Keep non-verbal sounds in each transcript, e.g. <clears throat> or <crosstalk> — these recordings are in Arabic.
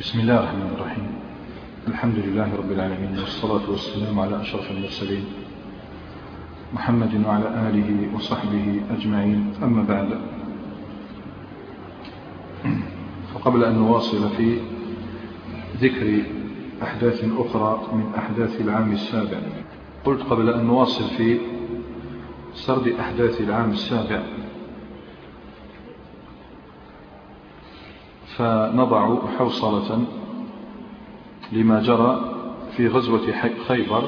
بسم الله الرحمن الرحيم. الحمد لله رب العالمين والصلاة والسلام على أشرف المرسلين محمد وعلى آله وصحبه أجمعين. أما بعد فقبل أن نواصل في ذكر أحداث أخرى من أحداث العام السابع قلت قبل أن نواصل في سرد أحداث العام السابع فنضع حوصلة لما جرى في غزوة خيبر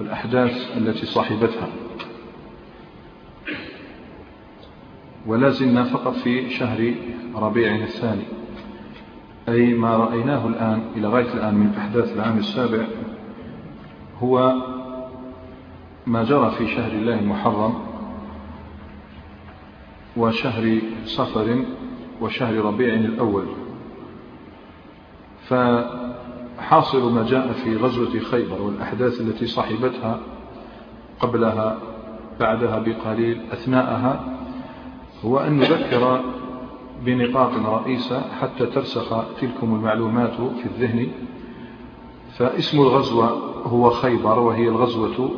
والأحداث التي صاحبتها. ولا زلنا فقط في شهر ربيع الثاني أي ما رأيناه الآن إلى غاية الآن من أحداث العام السابع هو ما جرى في شهر الله المحرم وشهر صفر وشهر ربيع الأول. فحاصل ما جاء في غزوة خيبر والأحداث التي صاحبتها قبلها بعدها بقليل أثناءها هو أن نذكر بنقاط رئيسة حتى ترسخ تلكم المعلومات في الذهن. فاسم الغزوة هو خيبر وهي الغزوة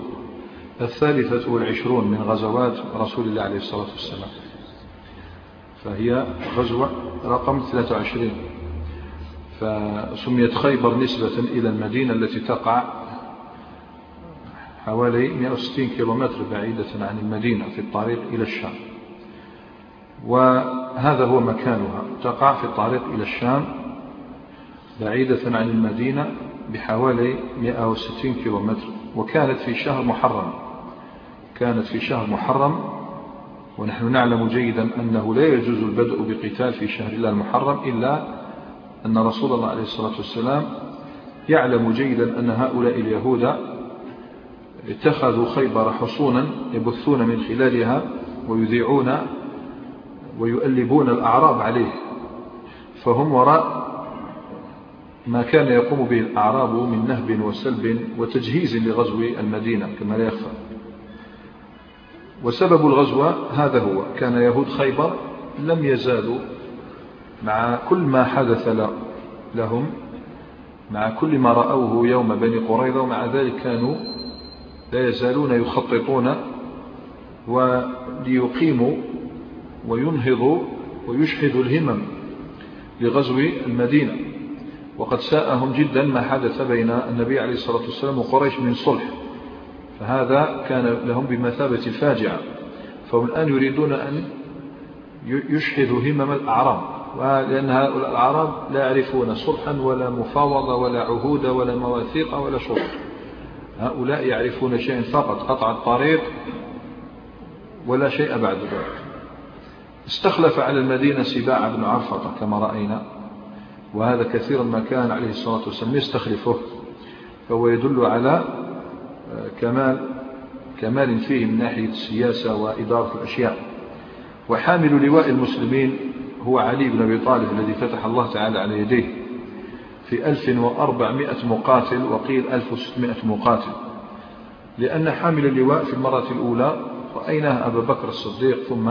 الثالثة والعشرون من غزوات رسول الله عليه الصلاة والسلام. فهي غزوة رقم 23 فسميت خيبر نسبة إلى المدينة التي تقع حوالي 160 كيلومتر بعيدة عن المدينة في الطريق إلى الشام. وهذا هو مكانها. تقع في الطريق إلى الشام بعيدة عن المدينة بحوالي 160 كيلومتر وكانت في شهر محرم. كانت في شهر محرم ونحن نعلم جيدا أنه لا يجوز البدء بقتال في شهر الله المحرم إلا أن رسول الله عليه الصلاة والسلام يعلم جيدا أن هؤلاء اليهود اتخذوا خيبر حصونا يبثون من خلالها ويذيعون ويؤلبون الأعراب عليه فهم وراء ما كان يقوم به الأعراب من نهب وسلب وتجهيز لغزو المدينة كما لا يخفى. وسبب الغزوة هذا هو كان يهود خيبر لم يزالوا مع كل ما حدث لهم مع كل ما رأوه يوم بني قريظة ومع ذلك كانوا لا يزالون يخططون وليقيموا وينهض ويشحذ الهمم لغزو المدينة. وقد ساءهم جدا ما حدث بين النبي عليه الصلاة والسلام وقريش من صلح. فهذا كان لهم بمثابة فاجعة. فهم الآن يريدون أن يشحذوا همم الأعراب. لأن هؤلاء الأعراب لا يعرفون صلحا ولا مفاوضة ولا عهود ولا مواثيق ولا شروط هؤلاء يعرفون شيئا فقط قطع الطريق ولا شيء بعد ذلك. استخلف على المدينة سباع بن عرفة كما رأينا. وهذا كثيرا ما كان عليه الصلاة والسلام يستخلفه. فهو يدل على كمال كمال فيه من ناحية السياسة وإدارة الأشياء. وحامل لواء المسلمين هو علي بن أبي طالب الذي فتح الله تعالى على يديه في 1400 مقاتل وقيل 1600 مقاتل. لأن حامل اللواء في المرة الأولى رأيناه أبا بكر الصديق ثم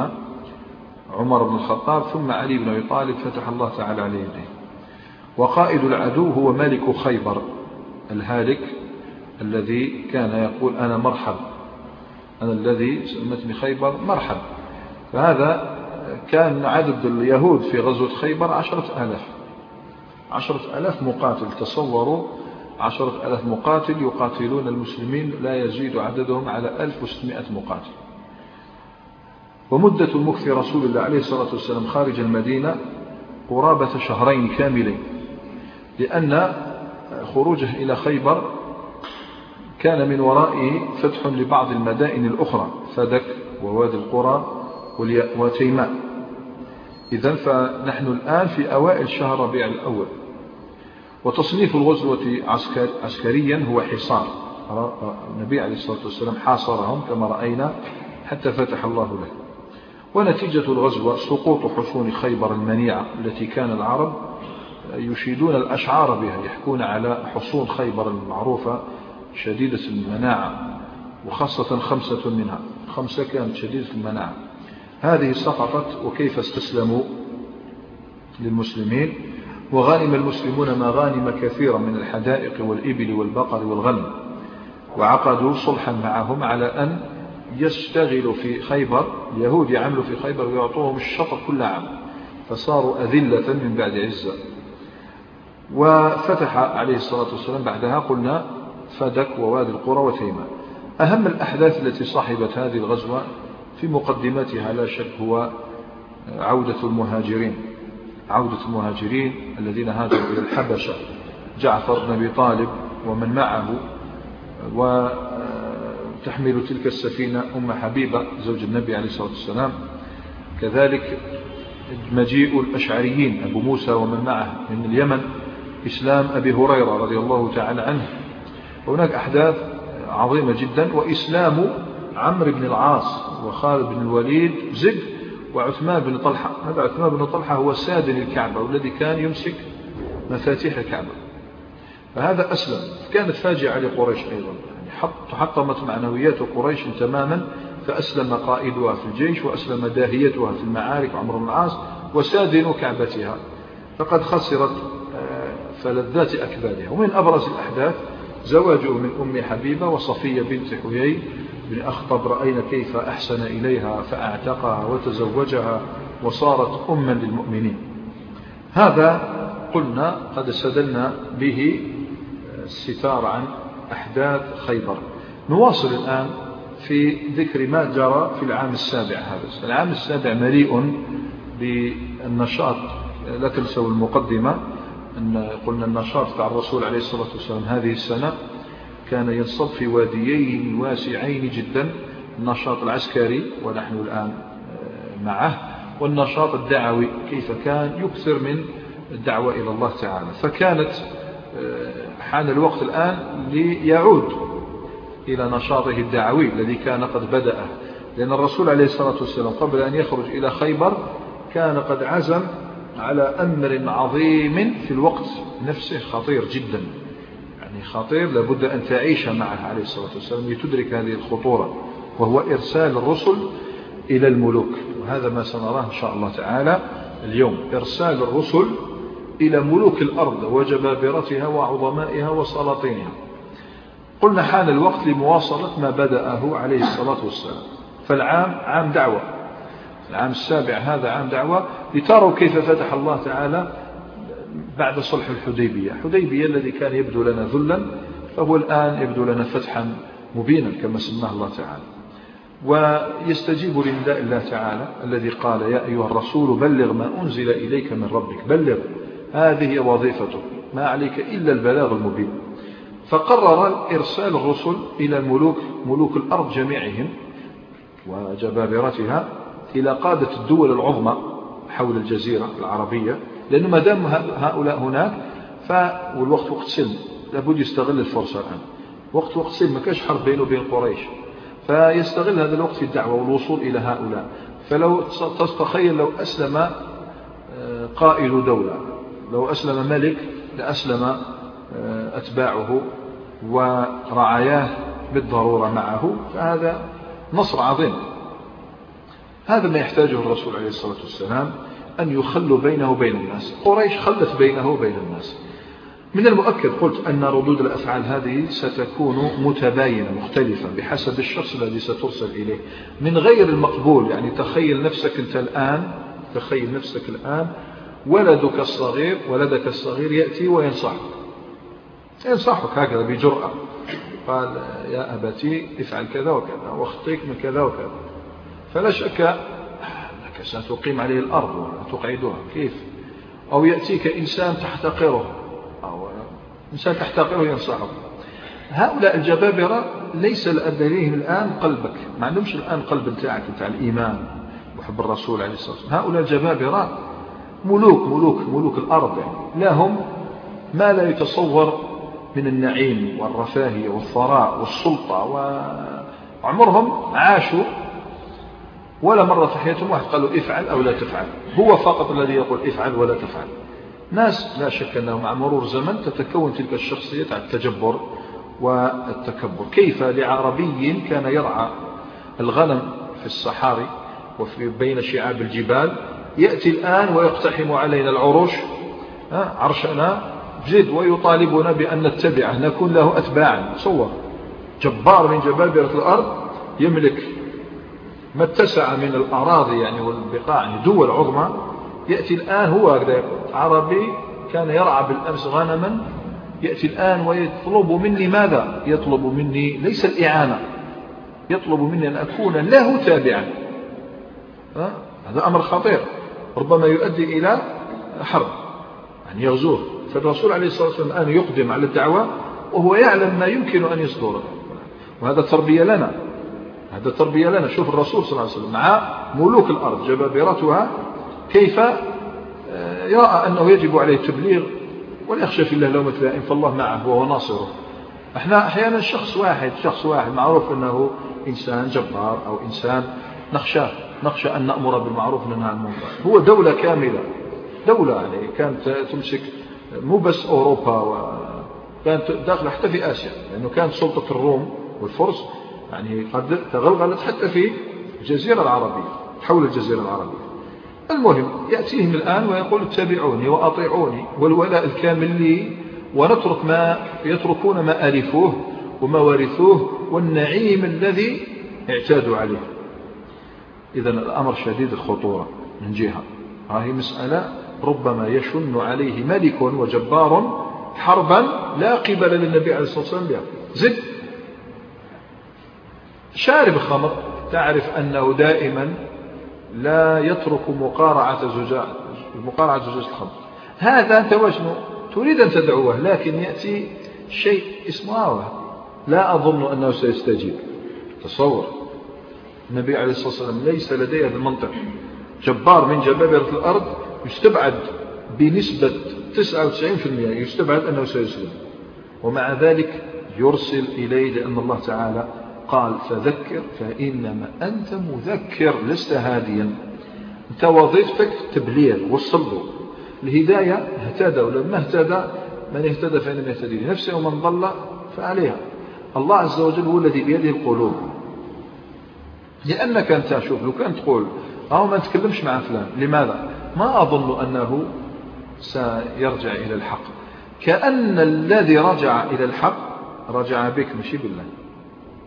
عمر بن الخطاب ثم علي بن أبي طالب فتح الله تعالى عليه يديه. وقائد العدو هو ملك خيبر الهالك الذي كان يقول أنا مرحب. أنا الذي سمتني خيبر مرحب. فهذا كان عدد اليهود في غزوة خيبر عشرة آلاف. عشرة آلاف مقاتل. تصوروا عشرة آلاف مقاتل يقاتلون المسلمين لا يزيد عددهم على 1600 مقاتل. ومدة المكث رسول الله عليه الصلاة والسلام خارج المدينة قرابة شهرين كاملين. لأن خروجه إلى خيبر كان من ورائه فتح لبعض المدائن الأخرى فدك ووادي القرى وتيماء إذا فنحن الآن في أوائل شهر ربيع الأول. وتصنيف الغزوة عسكر عسكريا هو حصار. النبي عليه الصلاة والسلام حاصرهم كما رأينا حتى فتح الله له. ونتيجة الغزوة سقوط حصون خيبر المنيعة التي كان العرب يشيدون الأشعار بها يحكون على حصون خيبر المعروفة شديدة المناعة وخاصة خمسة منها. خمسة كانت شديدة المناعة. هذه سقطت وكيف استسلموا للمسلمين؟ وغانم المسلمون مغانم كثيرة من الحدائق والإبل والبقر والغنم. وعقدوا صلحا معهم على أن يشتغلوا في خيبر اليهود يعملوا في خيبر ويعطوهم الشطر كل عام. فصاروا أذلة من بعد عزة. وفتح عليه الصلاة والسلام بعدها قلنا فدك ووادي القرى وثيمة أهم الأحداث التي صاحبت هذه الغزوة في مقدمتها لا شك هو عودة المهاجرين. عودة المهاجرين الذين هاجروا إلى الحبشة. جعفر بن أبي طالب ومن معه وتحمل تلك السفينة أم حبيبة زوج النبي عليه الصلاة والسلام. كذلك مجيء الأشعريين أبو موسى ومن معه من اليمن إسلام أبي هريرة رضي الله تعالى عنه. هناك أحداث عظيمة جدا وإسلام عمرو بن العاص وخالد بن الوليد زد وعثمان بن طلحة. هذا عثمان بن طلحة هو سادن الكعبة والذي كان يمسك مفاتيح الكعبة. فهذا أسلم. كانت فاجعة لقريش أيضا. يعني تحطمت معنويات قريش تماما فأسلم قائدها في الجيش وأسلم داهيتها في المعارك عمر بن العاص وسادن كعبتها. فقد خسرت آه، فلذات أكبادها ومن أبرز الأحداث زواجه من أم حبيبة وصفية بنت حيي بن أخطب رأينا كيف أحسن إليها فأعتقها وتزوجها وصارت أما للمؤمنين. هذا قلنا قد استدلنا به الستار عن أحداث خيبر. نواصل الآن في ذكر ما جرى في العام السابع هذا. العام السابع مليء بالنشاط لا تنسوا المقدمة. أن قلنا النشاط تاع الرسول عليه الصلاة والسلام هذه السنة كان ينصب في واديين واسعين جدا النشاط العسكري ونحن الآن آه، معه والنشاط الدعوي كيف كان يكثر من الدعوة إلى الله تعالى. فكانت آه، حان الوقت الآن ليعود إلى نشاطه الدعوي الذي كان قد بدأ. لأن الرسول عليه الصلاة والسلام قبل أن يخرج إلى خيبر كان قد عزم على أمر عظيم في الوقت نفسه خطير جدا. يعني خطير لابد أن تعيش معه عليه الصلاة والسلام لتدرك هذه الخطورة وهو إرسال الرسل إلى الملوك. وهذا ما سنراه إن شاء الله تعالى اليوم. إرسال الرسل إلى ملوك الأرض وجبابرتها وعظمائها وسلاطينها. قلنا حان الوقت لمواصلة ما بدأه عليه الصلاة والسلام. فالعام عام دعوة. العام السابع هذا عام دعوة لتروا كيف فتح الله تعالى بعد صلح الحديبية. حديبية الذي كان يبدو لنا ذلا فهو الآن يبدو لنا فتحا مبينا كما سماه الله تعالى. ويستجيب لنداء الله تعالى الذي قال يا أيها الرسول بلغ ما أنزل إليك من ربك بلغ هذه وظيفته ما عليك إلا البلاغ المبين. فقرر إرسال الرسل إلى الملوك ملوك الأرض جميعهم وجبابرتها إلى قادة الدول العظمى حول الجزيرة العربية لأنه ما دام هؤلاء هناك والوقت وقت سلم لابد يستغل الفرصة الآن. وقت وقت سلم ما كاش حرب بينه وبين قريش. فيستغل هذا الوقت في الدعوة والوصول إلى هؤلاء. فلو تتخيل لو أسلم آه، قائد دولة لو أسلم ملك لأسلم آه، أتباعه ورعاياه بالضرورة معه فهذا نصر عظيم. هذا ما يحتاجه الرسول عليه الصلاة والسلام أن يخلوا بينه وبين الناس. قريش خلت بينه وبين الناس. من المؤكد قلت أن ردود الأفعال هذه ستكون متباينة مختلفة بحسب الشخص الذي سترسل إليه. من غير المقبول يعني تخيل نفسك أنت الآن تخيل نفسك الآن ولدك الصغير ولدك الصغير يأتي وينصحك. ينصحك هكذا بجرأة. قال يا أبتي افعل كذا وكذا واخطيك من كذا وكذا. فلا شك أنك ستقيم عليه الأرض وتقعدها كيف؟ أو يأتيك إنسان تحتقره. أو إنسان تحتقره ينصحك هؤلاء الجبابرة ليس لديهم الآن قلبك. ما عندهمش الآن قلب بتاعك بتاع الإيمان وحب الرسول عليه الصلاة والسلام. هؤلاء الجبابرة ملوك ملوك ملوك الأرض يعني. لهم ما لا يتصور من النعيم والرفاهية والثراء والسلطة وعمرهم عاشوا ولا مرة في حياتهم واحد قالوا افعل أو لا تفعل. هو فقط الذي يقول افعل ولا تفعل. ناس لا شك أنه مع مرور زمن تتكون تلك الشخصية على التجبر والتكبر. كيف لعربي كان يرعى الغنم في الصحاري وفي بين شعاب الجبال؟ يأتي الآن ويقتحم علينا العروش عرشنا جد ويطالبنا بأن نتبعه نكون له أتباعا. تصور جبار من جبابرة الأرض يملك ما اتسع من الأراضي يعني والبقاع يعني دول عظمى يأتي الآن هو عربي كان يرعى بالأمس غنما يأتي الآن ويطلب مني ماذا؟ يطلب مني ليس الإعانة يطلب مني أن أكون له تابعا. هذا أمر خطير. ربما يؤدي إلى حرب يعني يغزوه. فالرسول عليه الصلاة والسلام الآن يقدم على الدعوة وهو يعلم ما يمكن أن يصدره. وهذا تربية لنا. هذا تربية لنا. شوف الرسول صلى الله عليه وسلم مع ملوك الأرض جبابرتها كيف آه، يرى أنه يجب عليه التبليغ وليخشى في الله لومة لائم فالله معه وهو ناصره. إحنا أحيانا شخص واحد شخص واحد معروف أنه إنسان جبار أو إنسان نخشى نخشى أن نأمر بالمعروف وننهى عن المنكر. هو دولة كاملة دولة يعني كانت تمسك مو بس أوروبا وكانت داخله حتى في آسيا لأنه كانت سلطة الروم والفرس يعني قد تغلغلت حتى في الجزيرة العربية حول الجزيرة العربية. المهم يأتيهم الآن ويقول اتبعوني وأطيعوني والولاء الكامل لي ونترك ما يتركون ما ألفوه وما ورثوه والنعيم الذي اعتادوا عليه. إذا الأمر شديد الخطورة من جهة. هذه مسألة ربما يشن عليه ملك وجبار حربا لا قبل للنبي عليه الصلاة والسلام بها. زد! شارب الخمر تعرف أنه دائما لا يترك مقارعة زجاج مقارعة زجاج الخمر. هذا أنت وشنو تريد أن تدعوه لكن يأتي شيء اسمه لا أظن أنه سيستجيب. تصور النبي عليه الصلاة والسلام ليس لديه هذا المنطق. جبار من جبابرة الأرض يستبعد بنسبة 99% يستبعد أنه سيسلم ومع ذلك يرسل إليه لأن الله تعالى قال فذكر فإنما أنت مذكر لست هاديا. أنت وظيفتك تبليغ وصل له الهداية اهتدى ولما اهتدى من اهتدى فإنما يهتدي لنفسه ومن ضل فعليها. الله عز وجل هو الذي بيده القلوب. لأنك أنت شوف لو كان تقول أو ما نتكلمش مع فلان. لماذا؟ ما أظن أنه سيرجع إلى الحق. كأن الذي رجع إلى الحق رجع بك ماشي بالله.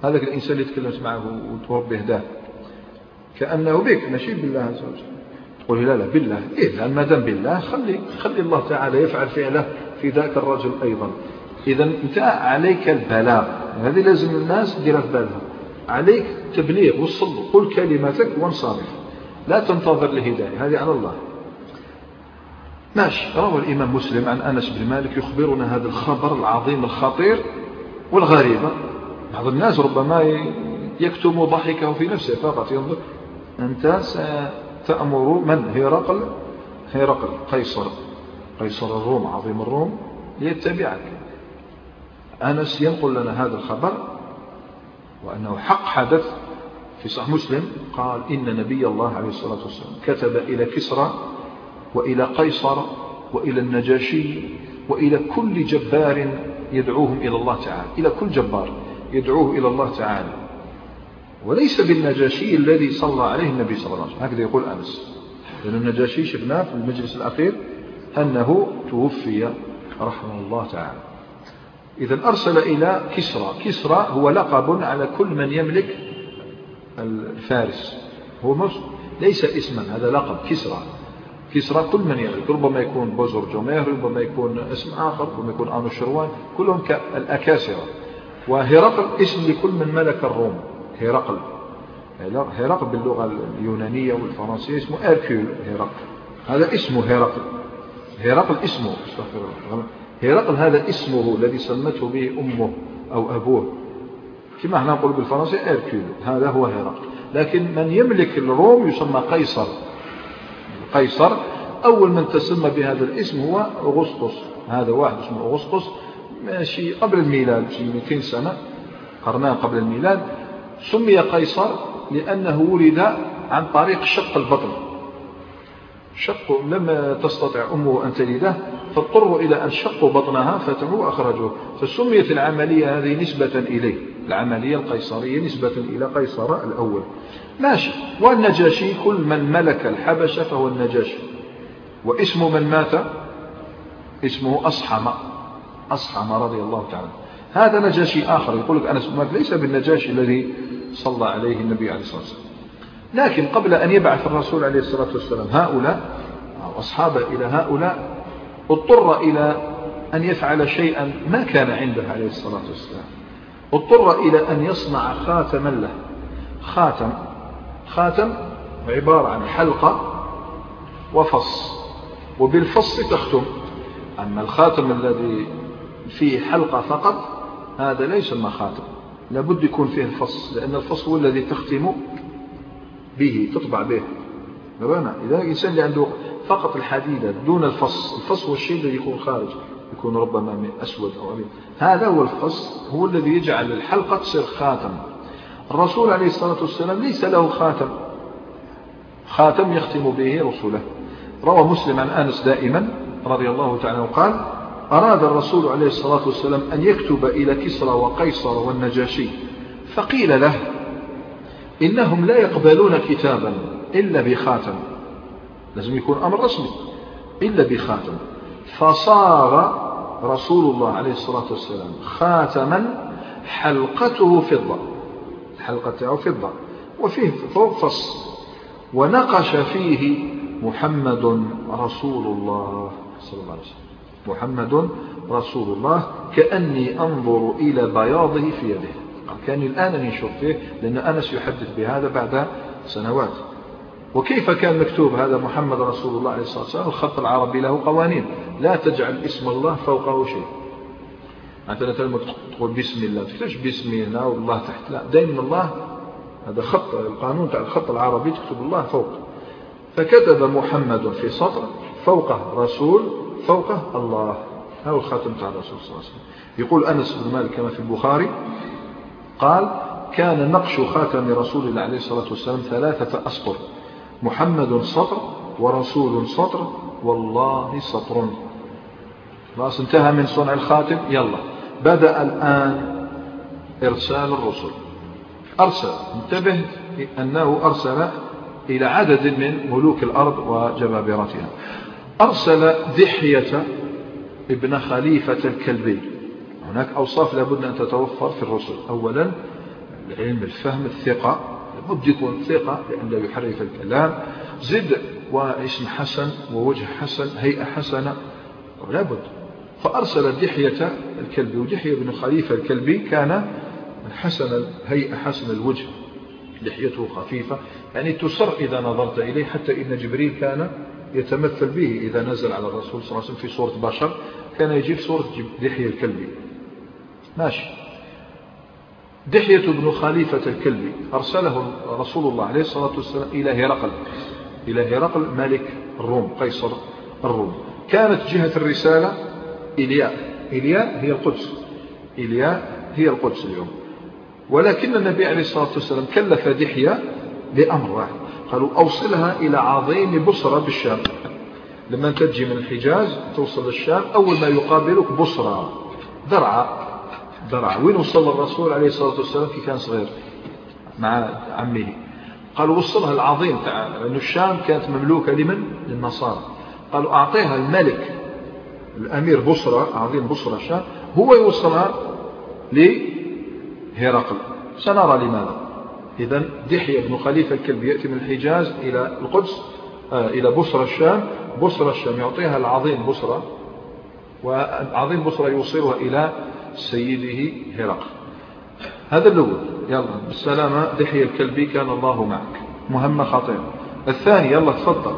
هذاك الإنسان اللي تكلمت معه وتربي هداه كأنه بك ماشي بالله عز وجل. تقول لا لا بالله. إيه لأن ما دام بالله خلي, خلي الله تعالى يفعل فعله في ذاك الرجل أيضا. إذا أنت عليك البلاغ. هذه لازم الناس ديرها في بالها. عليك تبليغ وصل قل كلمتك وانصرف. لا تنتظر الهداية هذه على الله. ماشي. روى الإمام مسلم عن أنس بن مالك يخبرنا هذا الخبر العظيم الخطير والغريبة بعض الناس ربما يكتم ضحكه في نفسه فقط ينظر أنت ستأمر من؟ هرقل هرقل قيصر قيصر الروم عظيم الروم ليتبعك أنس ينقل لنا هذا الخبر وأنه حق حدث في صحيح مسلم قال إن نبي الله عليه الصلاة والسلام كتب إلى كسرى وإلى قيصر وإلى النجاشي وإلى كل جبار يدعوهم إلى الله تعالى إلى كل جبار. يدعوه إلى الله تعالى. وليس بالنجاشي الذي صلى عليه النبي صلى الله عليه وسلم. هكذا يقول أنس. لأن النجاشي شفناه في المجلس الأخير أنه توفي رحمه الله تعالى. إذا أرسل إلى كسرى. كسرى هو لقب على كل من يملك الفارس. هو ليس اسما هذا لقب كسرى. كسرى كل من يملك. ربما يكون بوزر جومير ربما يكون اسم آخر ربما يكون آنو الشروان كلهم كالأكاسرة. وهرقل اسم لكل من ملك الروم؟ هرقل. هرقل باللغة اليونانية والفرنسية اسمه أركيول هرقل. هذا اسمه هرقل. هرقل اسمه هرقل هذا اسمه الذي سمته به أمه أو أبوه. كما إحنا نقول بالفرنسية أركيول هذا هو هرقل. لكن من يملك الروم يسمى قيصر. قيصر أول من تسمى بهذا الاسم هو أغسطس. هذا واحد اسمه أغسطس. ماشي. قبل الميلاد شي 200 سنة قرنان قبل الميلاد سمي قيصر لأنه ولد عن طريق شق البطن. شق لم تستطع أمه أن تلده فاضطروا إلى أن شقوا بطنها فتحوا وأخرجوه فسميت العملية هذه نسبة إليه. العملية القيصرية نسبة إلى قيصر الأول. ماشي. والنجاشي كل من ملك الحبشة فهو النجاشي. واسم من مات؟ اسمه أصحم. أصحم رضي الله تعالى. هذا نجاشي آخر. يقول لك أنس مالك ليس بالنجاشي الذي صلى عليه النبي عليه الصلاة والسلام. لكن قبل أن يبعث الرسول عليه الصلاة والسلام هؤلاء أو أصحابه إلى هؤلاء اضطر إلى أن يفعل شيئا ما كان عنده عليه الصلاة والسلام. اضطر إلى أن يصنع خاتما له. خاتم خاتم عبارة عن حلقة وفص. وبالفص تختم. أما الخاتم الذي فيه حلقة فقط هذا لا يسمى خاتم. لابد يكون فيه الفص لأن الفص هو الذي تختم به تطبع به. رأنا إذا الإنسان اللي عنده فقط الحديدة دون الفص الفص هو الشيء الذي يكون خارج يكون ربما أسود أو أبيض. هذا هو الفص هو الذي يجعل الحلقة تصير خاتم. الرسول عليه الصلاة والسلام ليس له خاتم. خاتم يختم به رسوله روى مسلم عن أنس دائما رضي الله تعالى وقال أراد الرسول عليه الصلاة والسلام أن يكتب إلى كسرى وقيصر والنجاشي فقيل له إنهم لا يقبلون كتابا إلا بخاتم. لازم يكون أمر رسمي. إلا بخاتم. فصار رسول الله عليه الصلاة والسلام خاتما حلقته فضة. حلقته فضة. وفيه فوق فص. ونقش فيه محمد رسول الله صلى الله عليه وسلم. محمد رسول الله كأني أنظر إلى بياضه في يده. كان الآن ينشر فيه لأن أنس يحدث بهذا بعد سنوات. وكيف كان مكتوب هذا محمد رسول الله عليه الصلاة والسلام؟ الخط العربي له قوانين. لا تجعل اسم الله فوقه شيء. مثلا تقول بسم الله تكتبش بسم هنا والله تحت. لا دائما الله هذا خط القانون تاع الخط العربي تكتب الله فوق. فكتب محمد في سطر فوقه رسول فوقه الله. هذا الخاتم تاع الرسول صلى الله عليه وسلم. يقول أنس بن مالك كما في البخاري قال كان نقش خاتم رسول الله عليه الصلاة والسلام ثلاثة أسطر محمد سطر ورسول سطر. والله سطر. خلاص انتهى من صنع الخاتم. يلا. بدأ الآن إرسال الرسل. أرسل. انتبه أنه أرسل إلى عدد من ملوك الأرض وجبابرتها. أرسل دحية ابن خليفة الكلبي. هناك أوصاف لابد أن تتوفر في الرسل. أولا العلم الفهم الثقة. لابد يكون ثقة لأن لا يحرف الكلام. زد واسم حسن ووجه حسن هيئة حسنة. لابد فأرسل دحية الكلبي. ودحية بن خليفة الكلبي كان حسن الهيئة حسن الوجه. لحيته خفيفة. يعني تسر إذا نظرت إليه حتى إن جبريل كان يتمثل به إذا نزل على الرسول صلى الله عليه وسلم في صورة بشر كان يجيب صورة دحية الكلبي. ماشي. دحية بن خليفة الكلبي أرسله رسول الله عليه الصلاة والسلام إلى هرقل. إلى هرقل ملك الروم قيصر الروم. كانت جهة الرسالة إلياء إلياء هي القدس. إلياء هي القدس اليوم. ولكن النبي عليه الصلاة والسلام كلف دحية بأمر واحد. قالوا أوصلها إلى عظيم بصرة بالشام. لما تجي من الحجاز توصل للشام أول ما يقابلك بصرة. درعا. درعا. وين وصل الرسول عليه الصلاة والسلام؟ في كان صغير. مع عمه. قالوا وصلها العظيم. تعالى لأن الشام كانت مملوكة لمن؟ للنصارى. قالوا أعطيها الملك الأمير بصرة عظيم بصرة الشام هو يوصلها لهرقل. سنرى لماذا؟ إذا دحية بن خليفة الكلب يأتي من الحجاز إلى القدس آه إلى بصرة الشام. بصرة الشام يعطيها العظيم بصرة وعظيم بصرة يوصلها إلى سيده هرقل. هذا الأول يلا بالسلامة. دحية الكلبي كان الله معك. مهمة خطيرة. الثاني يلا تفضل.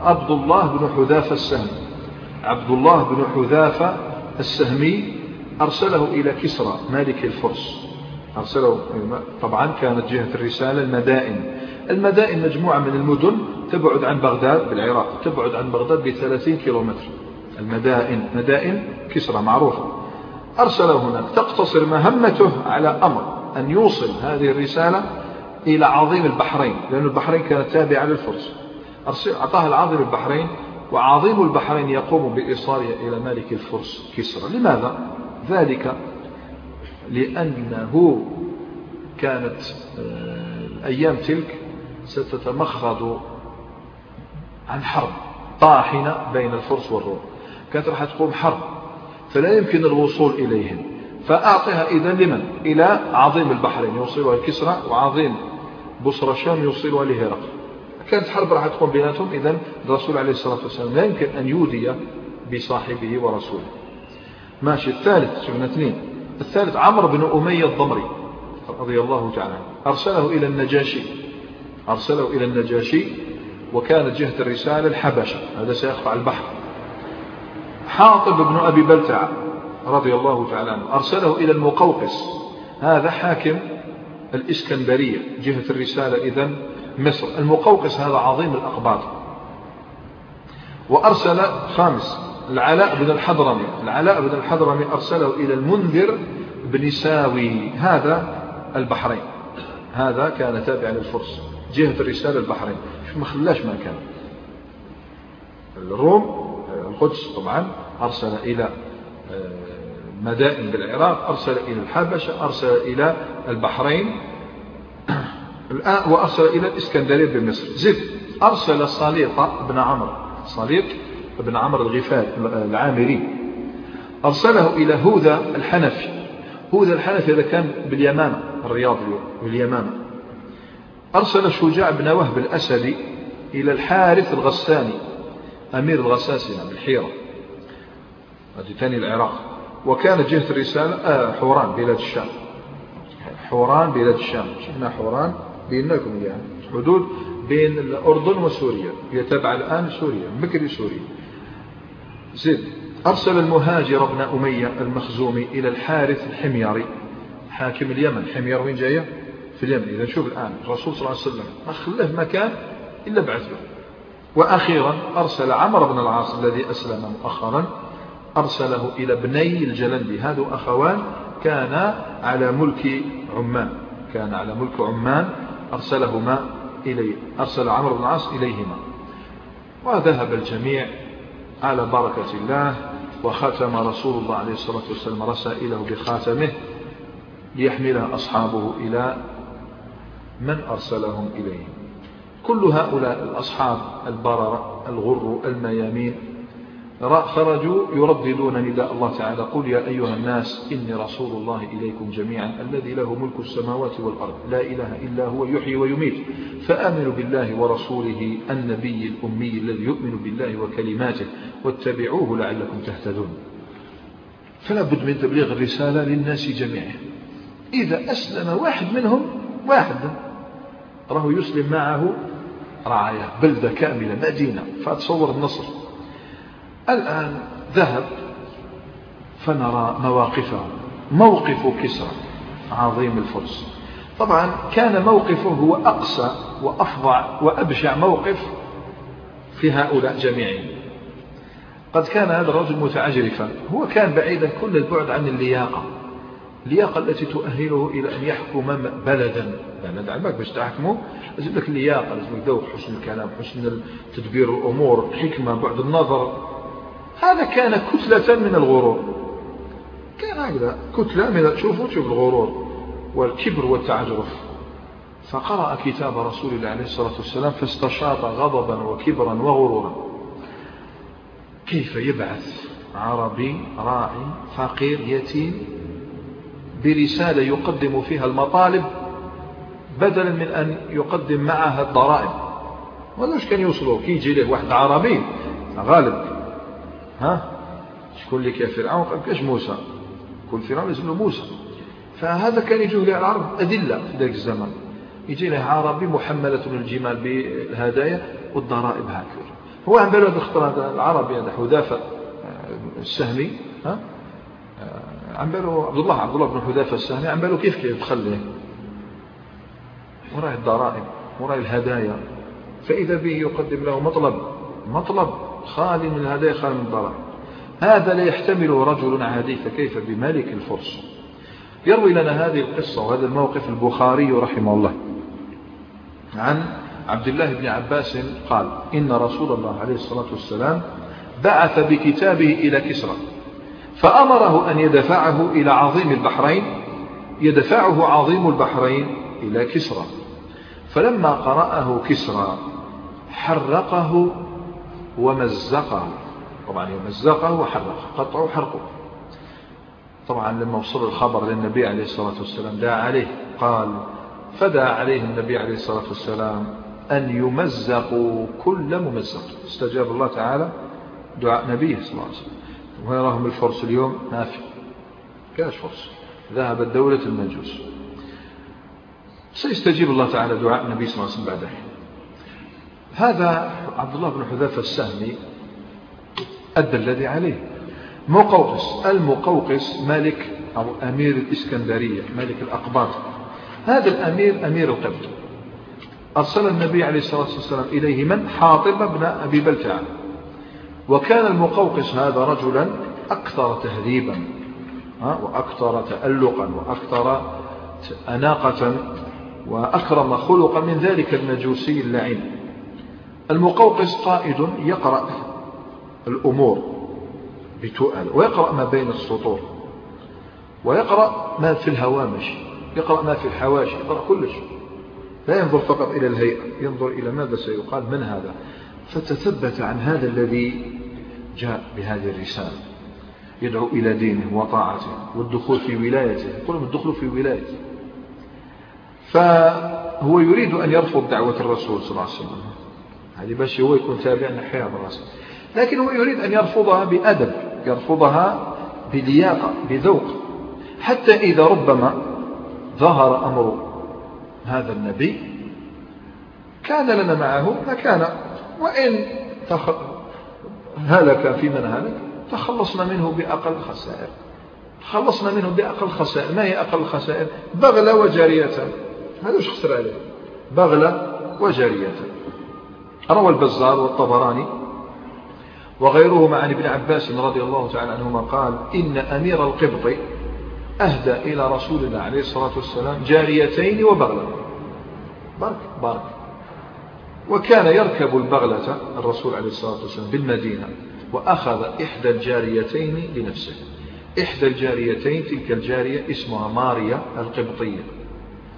عبد الله بن حذافة السهمي. عبد الله بن حذافة السهمي أرسله إلى كسرى مالك الفرس. أرسله طبعا كانت جهة الرسالة المدائن. المدائن مجموعة من المدن تبعد عن بغداد بالعراق تبعد عن بغداد بثلاثين كيلومتر. المدائن مدائن كسرى معروفة. أرسله هناك. تقتصر مهمته على أمر أن يوصل هذه الرسالة إلى عظيم البحرين لأن البحرين كانت تابعة للفرس. أعطاها العظيم البحرين وعظيم البحرين يقوم بإيصالها إلى ملك الفرس كسرى. لماذا؟ ذلك لأنه كانت آه، الأيام تلك ستتمخض عن حرب طاحنة بين الفرس والروم. كانت راح تقوم حرب فلا يمكن الوصول إليهم. فأعطيها إذا لمن؟ إلى عظيم البحرين يوصلها الكسرى وعظيم بصرى الشام يوصلها لهرقل كانت حرب راح تقوم بيناتهم إذا الرسول عليه الصلاة والسلام لا يمكن أن يودي بصاحبه ورسوله. ماشي الثالث شفنا اثنين. الثالث عمرو بن أمية الضمري رضي الله تعالى أرسله إلى النجاشي. أرسله إلى النجاشي وكانت جهة الرسالة الحبشة. هذا سيخفى البحر. حاطب بن أبي بلتع رضي الله تعالى عنه. أرسله إلى المقوقس. هذا حاكم الإسكندرية جهة الرسالة إذن مصر. المقوقس هذا عظيم الأقباط. وأرسل خامس العلاء بن الحضرمي العلاء بن الحضرمي أرسله إلى المنذر بن ساوي هذا البحرين. هذا كان تابعا للفرس جهة الرسالة البحرين. شو ما خلاش ما كان؟ الروم القدس طبعا أرسل إلى آه، مدائن بالعراق أرسل إلى الحبشة أرسل إلى البحرين <clears throat> الآن وأرسل إلى الإسكندرية بمصر. زد أرسل صليط بن عمرو. صليط بن عمرو الغفار العامري أرسله إلى هوذا الحنفي. هوذا الحنفي هذا كان باليمامة الرياض باليمامة. أرسل شجاع بن وهب الأسدي إلى الحارث الغساني أمير الغساسنة بالحيرة هذه ثاني العراق. وكانت جهة الرسالة آه حوران بلاد الشام. حوران بلاد الشام. شفنا حوران بينكم يعني. حدود بين الأردن وسوريا. هي تبع الآن سوريا مكري سوريا. زد أرسل المهاجر ابن أمية المخزومي إلى الحارث الحميري حاكم اليمن. حمير وين جاية؟ في اليمن. إذا شوف الآن الرسول صلى الله عليه وسلم ما مكان إلا بعث له. وأخيرا أرسل عمر بن العاص الذي أسلم مؤخرا أرسله إلى بني الجلندي هذا أخوان كان على ملك عمان. كان على ملك عمان أرسلهما إليه أرسل عمرو بن العاص إليهما. وذهب الجميع على بركة الله وختم رسول الله عليه الصلاة والسلام رسائله بخاتمه ليحملها أصحابه إلى من أرسلهم إليه كل هؤلاء الأصحاب البررة الغر الميامين خرجوا يرددون نداء الله تعالى. قل يا أيها الناس إني رسول الله إليكم جميعا الذي له ملك السماوات والأرض. لا إله إلا هو يحيي ويميت. فآمنوا بالله ورسوله النبي الأمي الذي يؤمن بالله وكلماته واتبعوه لعلكم تهتدون. فلا بد من تبليغ الرسالة للناس جميعا. إذا أسلم واحد منهم واحد. راه يسلم معه رعاية. بلدة كاملة مدينة. فأتصور النصر. الآن ذهب فنرى مواقفه موقف كسرى عظيم الفرس. طبعا كان موقفه هو أقسى وأفظع وأبشع موقف في هؤلاء جميعهم قد كان هذا الرجل متعجرفا هو كان بعيدا كل البعد عن اللياقة. اللياقة التي تؤهله إلى أن يحكم بلدا. يعني دعمك باش تحكمه لازم لك اللياقة لازم لك ذوق حسن الكلام حسن تدبير الأمور حكمة بعد النظر. هذا كان كتلة من الغرور. كان هكذا كتلة من شوفوا شوف الغرور والكبر والتعجرف فقرأ كتاب رسول الله عليه الصلاة والسلام فاستشاط غضبا وكبرا وغرورا. كيف يبعث عربي راعي فقير يتيم برسالة يقدم فيها المطالب بدلا من أن يقدم معها الضرائب؟ ولاش كان يوصلوا؟ كي يجي له واحد عربي غالب. ها؟ شكون اللي كان فرعون؟ قال كاش موسى؟ كل فرعون اسمه موسى. فهذا كان يجوه له العرب أدلة في ذلك الزمن. يجي له عربي محملة الجمال بالهدايا والضرائب هكذا. هو عم باله هذا الخطر هذا العربي هذا حذافة آه، السهمي ها؟ آه، عم باله عبد الله عبد الله بن حذافة السهمي عم باله كيف كيف تخليه وراء الضرائب وراء الهدايا. فإذا به يقدم له مطلب مطلب. خالي من الهدايا خالي من الضرائب هذا لا يحتمله رجل عادي فكيف بملك الفرس. يروي لنا هذه القصة وهذا الموقف البخاري رحمه الله. عن عبد الله بن عباس قال إن رسول الله عليه الصلاة والسلام بعث بكتابه إلى كسرى فأمره أن يدفعه إلى عظيم البحرين يدفعه عظيم البحرين إلى كسرى. فلما قرأه كسرى حرقه ومزقه. طبعا مزقه وحرقه قطعه وحرقه. طبعا لما وصل الخبر للنبي عليه الصلاة والسلام دعا عليه قال فدعا عليه النبي عليه الصلاة والسلام أن يمزقوا كل ممزق. استجاب الله تعالى دعاء نبيه صلى الله عليه وسلم. وين راهم الفرس اليوم ما في كاش فرس. ذهبت دولة المجوس. سيستجيب الله تعالى دعاء النبي صلى الله عليه وسلم بعده. هذا عبد الله بن حذافة السهمي أدى الذي عليه. مقوقس المقوقس ملك أو أمير الإسكندرية ملك الأقباط. هذا الأمير أمير القبط. أرسل النبي عليه الصلاة والسلام إليه من؟ حاطب بن أبي بلتع. وكان المقوقس هذا رجلا أكثر تهذيبا وأكثر تألقا وأكثر أناقة وأكرم خلقا من ذلك المجوسي اللعين. المقوقس قائد يقرأ الأمور بتؤل ويقرأ ما بين السطور ويقرأ ما في الهوامش يقرأ ما في الحواشي يقرأ كل شيء. لا ينظر فقط إلى الهيئة ينظر إلى ماذا سيقال من هذا؟ فتثبت عن هذا الذي جاء بهذه الرسالة. يدعو إلى دينه وطاعته والدخول في ولايته يقول الدخول في ولايته. فهو يريد أن يرفض دعوة الرسول صلى الله عليه وسلم. هذه باش هو يكون تابع نحيا الرسول. لكن هو يريد أن يرفضها بأدب يرفضها بلياقة بذوق. حتى إذا ربما ظهر أمر هذا النبي كان لنا معه مكان وإن. هلك في من هلك تخلصنا منه بأقل خسائر. تخلصنا منه بأقل خسائر. ما هي أقل خسائر؟ بغلة وجارية. هذا وش خسر عليه؟ بغلة وجارية. روى البزار والطبراني وغيرهما عن ابن عباس رضي الله تعالى عنهما قال إن أمير القبط أهدى إلى رسول الله عليه الصلاة والسلام جاريتين وبغلة. بارك بارك. وكان يركب البغلة الرسول عليه الصلاة والسلام بالمدينة وأخذ إحدى الجاريتين لنفسه. إحدى الجاريتين تلك الجارية اسمها ماريا القبطية.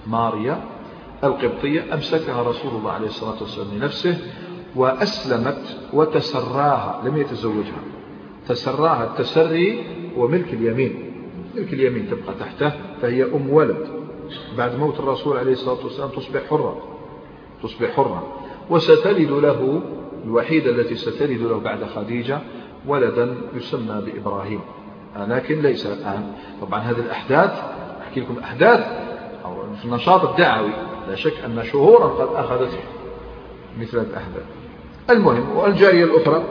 ماريا القبطية أمسكها رسول الله عليه الصلاة والسلام لنفسه وأسلمت وتسراها لم يتزوجها. تسراها التسري وملك اليمين. ملك اليمين تبقى تحته فهي أم ولد. بعد موت الرسول عليه الصلاة والسلام تصبح حرة. تصبح حرة. وستلد له الوحيدة التي ستلد له بعد خديجة ولدا يسمى بإبراهيم. لكن ليس الآن. طبعا هذه الأحداث أحكي لكم أحداث أو في النشاط الدعوي. لا شك أن شهورا قد أخذت مثل الأحداث. المهم والجارية الأخرى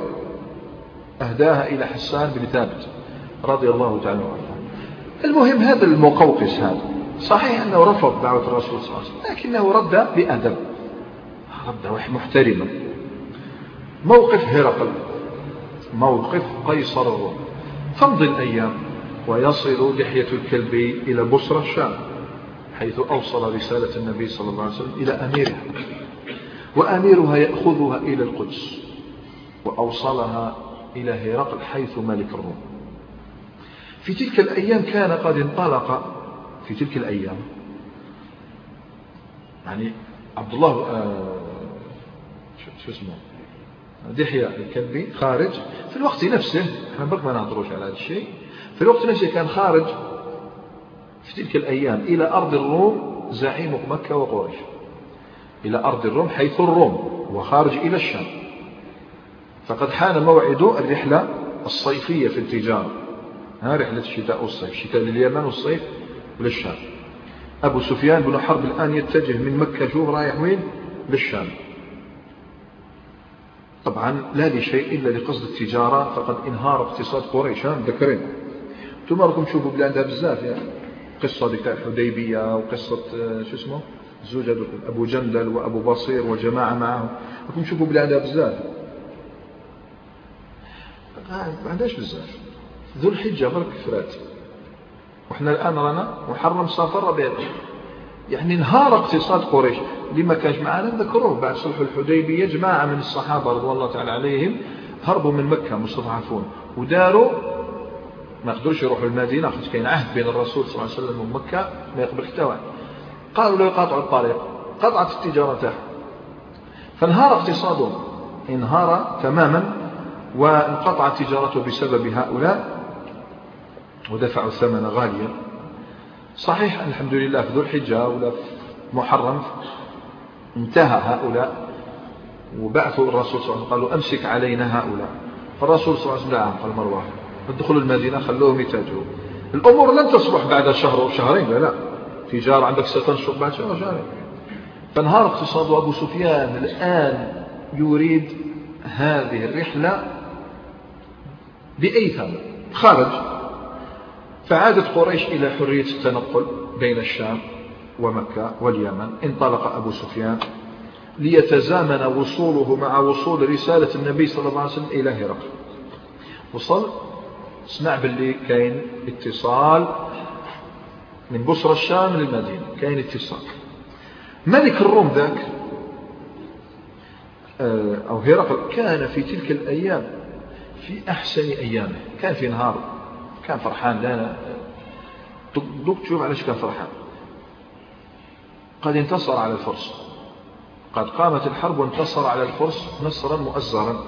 أهداها إلى حسان بن ثابت رضي الله تعالى عنه. المهم هذا المقوقس هذا صحيح أنه رفض دعوة الرسول صلى الله عليه وسلم لكنه رد بأدب. رد محترما. موقف هرقل موقف قيصر الروم. تمضي الأيام ويصل لحية الكلب إلى بصرة الشام. حيث أوصل رسالة النبي صلى الله عليه وسلم إلى أميرها وأميرها يأخذها إلى القدس وأوصلها إلى هرقل حيث ملك الروم. في تلك الأيام كان قد انطلق في تلك الأيام يعني عبد الله آه شو اسمه دحية الكلبي خارج في الوقت نفسه إحنا برك ما نهضروش على هذا الشيء في الوقت نفسه كان خارج في تلك الأيام إلى أرض الروم زعيم مكة وقريش. إلى أرض الروم حيث الروم وخارج إلى الشام. فقد حان موعد الرحلة الصيفية في التجارة. ها رحلة الشتاء والصيف الشتاء لليمن والصيف للشام أبو سفيان بن حرب الآن يتجه من مكة شوف رايح وين؟ للشام. طبعا لا لشيء إلا لقصد التجارة فقد انهار اقتصاد قريش. ذكرين ثم راكم تشوفوا بلادها بزاف يعني قصة ديك الحديبية وقصة آه، شو اسمه؟ زوج أبو جندل وأبو بصير وجماعة معهم. راكم تشوفوا بلادها بزاف ما عندهاش بزاف. ذو الحجة برك فرات وإحنا الآن رانا محرم صافر ربيع يعني انهار اقتصاد قريش. لما كانش معنا ذكروه بعد صلح الحديبية جماعة من الصحابة رضوان الله تعالى عليهم هربوا من مكة مستضعفون. وداروا ما يقدروش يروحوا المدينة خاطر كاين عهد بين الرسول صلى الله عليه وسلم ومكة ما يقبل حتى واحد. قالوا له يقاطعوا الطريق قطعت التجارة. تاعهم فانهار اقتصادهم انهار تماما وانقطعت تجارته بسبب هؤلاء ودفعوا الثمن غاليا. صحيح الحمد لله في ذو الحجة ولا في محرم انتهى هؤلاء وبعثوا الرسول صلى الله عليه وسلم قالوا أمسك علينا هؤلاء. فالرسول صلى الله عليه وسلم قال مروان ادخلوا المدينة خلوهم يتاجروا. الأمور لن تصبح بعد شهر أو شهرين لا لا. تجارة عندك ستنشط بعد شهر شهرين. فانهار اقتصاد أبو سفيان الآن يريد هذه الرحلة بأي ثمن؟ خرج فعادت قريش إلى حرية التنقل بين الشام ومكة واليمن. انطلق أبو سفيان ليتزامن وصوله مع وصول رسالة النبي صلى الله عليه وسلم إلى هرقل. وصل اسمع باللي كاين اتصال من بصرى الشام للمدينة. كاين اتصال. ملك الروم ذاك آه، أو هرقل كان في تلك الأيام في أحسن أيامه. كان في نهار كان فرحان. لا دوك تشوف علاش كان فرحان. قد انتصر على الفرس. قد قامت الحرب وانتصر على الفرس نصرا مؤزرا.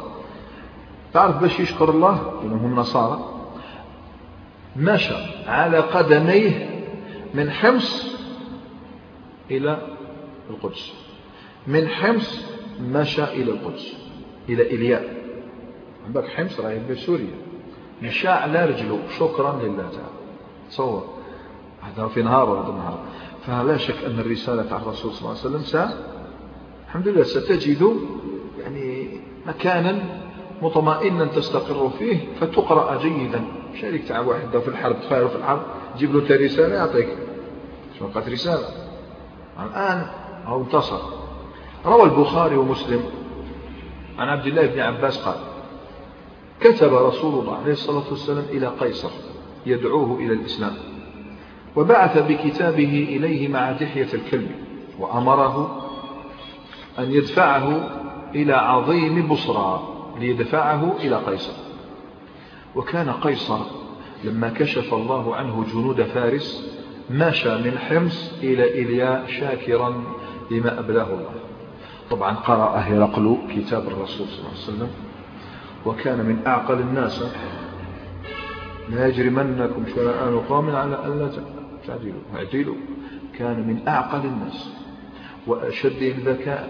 تعرف باش يشكر الله؟ لأنهم النصارى. مشى على قدميه من حمص إلى القدس. من حمص مشى إلى القدس إلى إلياء. عندك حمص راهي بسوريا. مشى على رجله. شكرا لله تعالى. تصور. هذا في نهار وهذا نهار. فلا شك أن الرسالة على الرسول صلى الله عليه وسلم الحمد لله ستجد يعني مكانا مطمئنا تستقر فيه فتقرأ جيدا. شارك تاع واحد في الحرب تخيروا في الحرب جيب له رسالة يعطيك. شو قالت رسالة؟ الآن أو انتصر. روى البخاري ومسلم عن عبد الله بن عباس قال كتب رسول الله عليه الصلاة والسلام إلى قيصر يدعوه إلى الإسلام وبعث بكتابه إليه مع دحية الكلب وأمره أن يدفعه إلى عظيم بصرى ليدفعه إلى قيصر. وكان قيصر لما كشف الله عنه جنود فارس مشى من حمص إلى إلياء شاكرا لما أبلاه الله. طبعا قرأ هرقل كتاب الرسول صلى الله عليه وسلم وكان من أعقل الناس. لا يجرمنكم شنآن قوم على ألا تعدلوا أعدلوا. كان من أعقل الناس وأشدهم ذكاء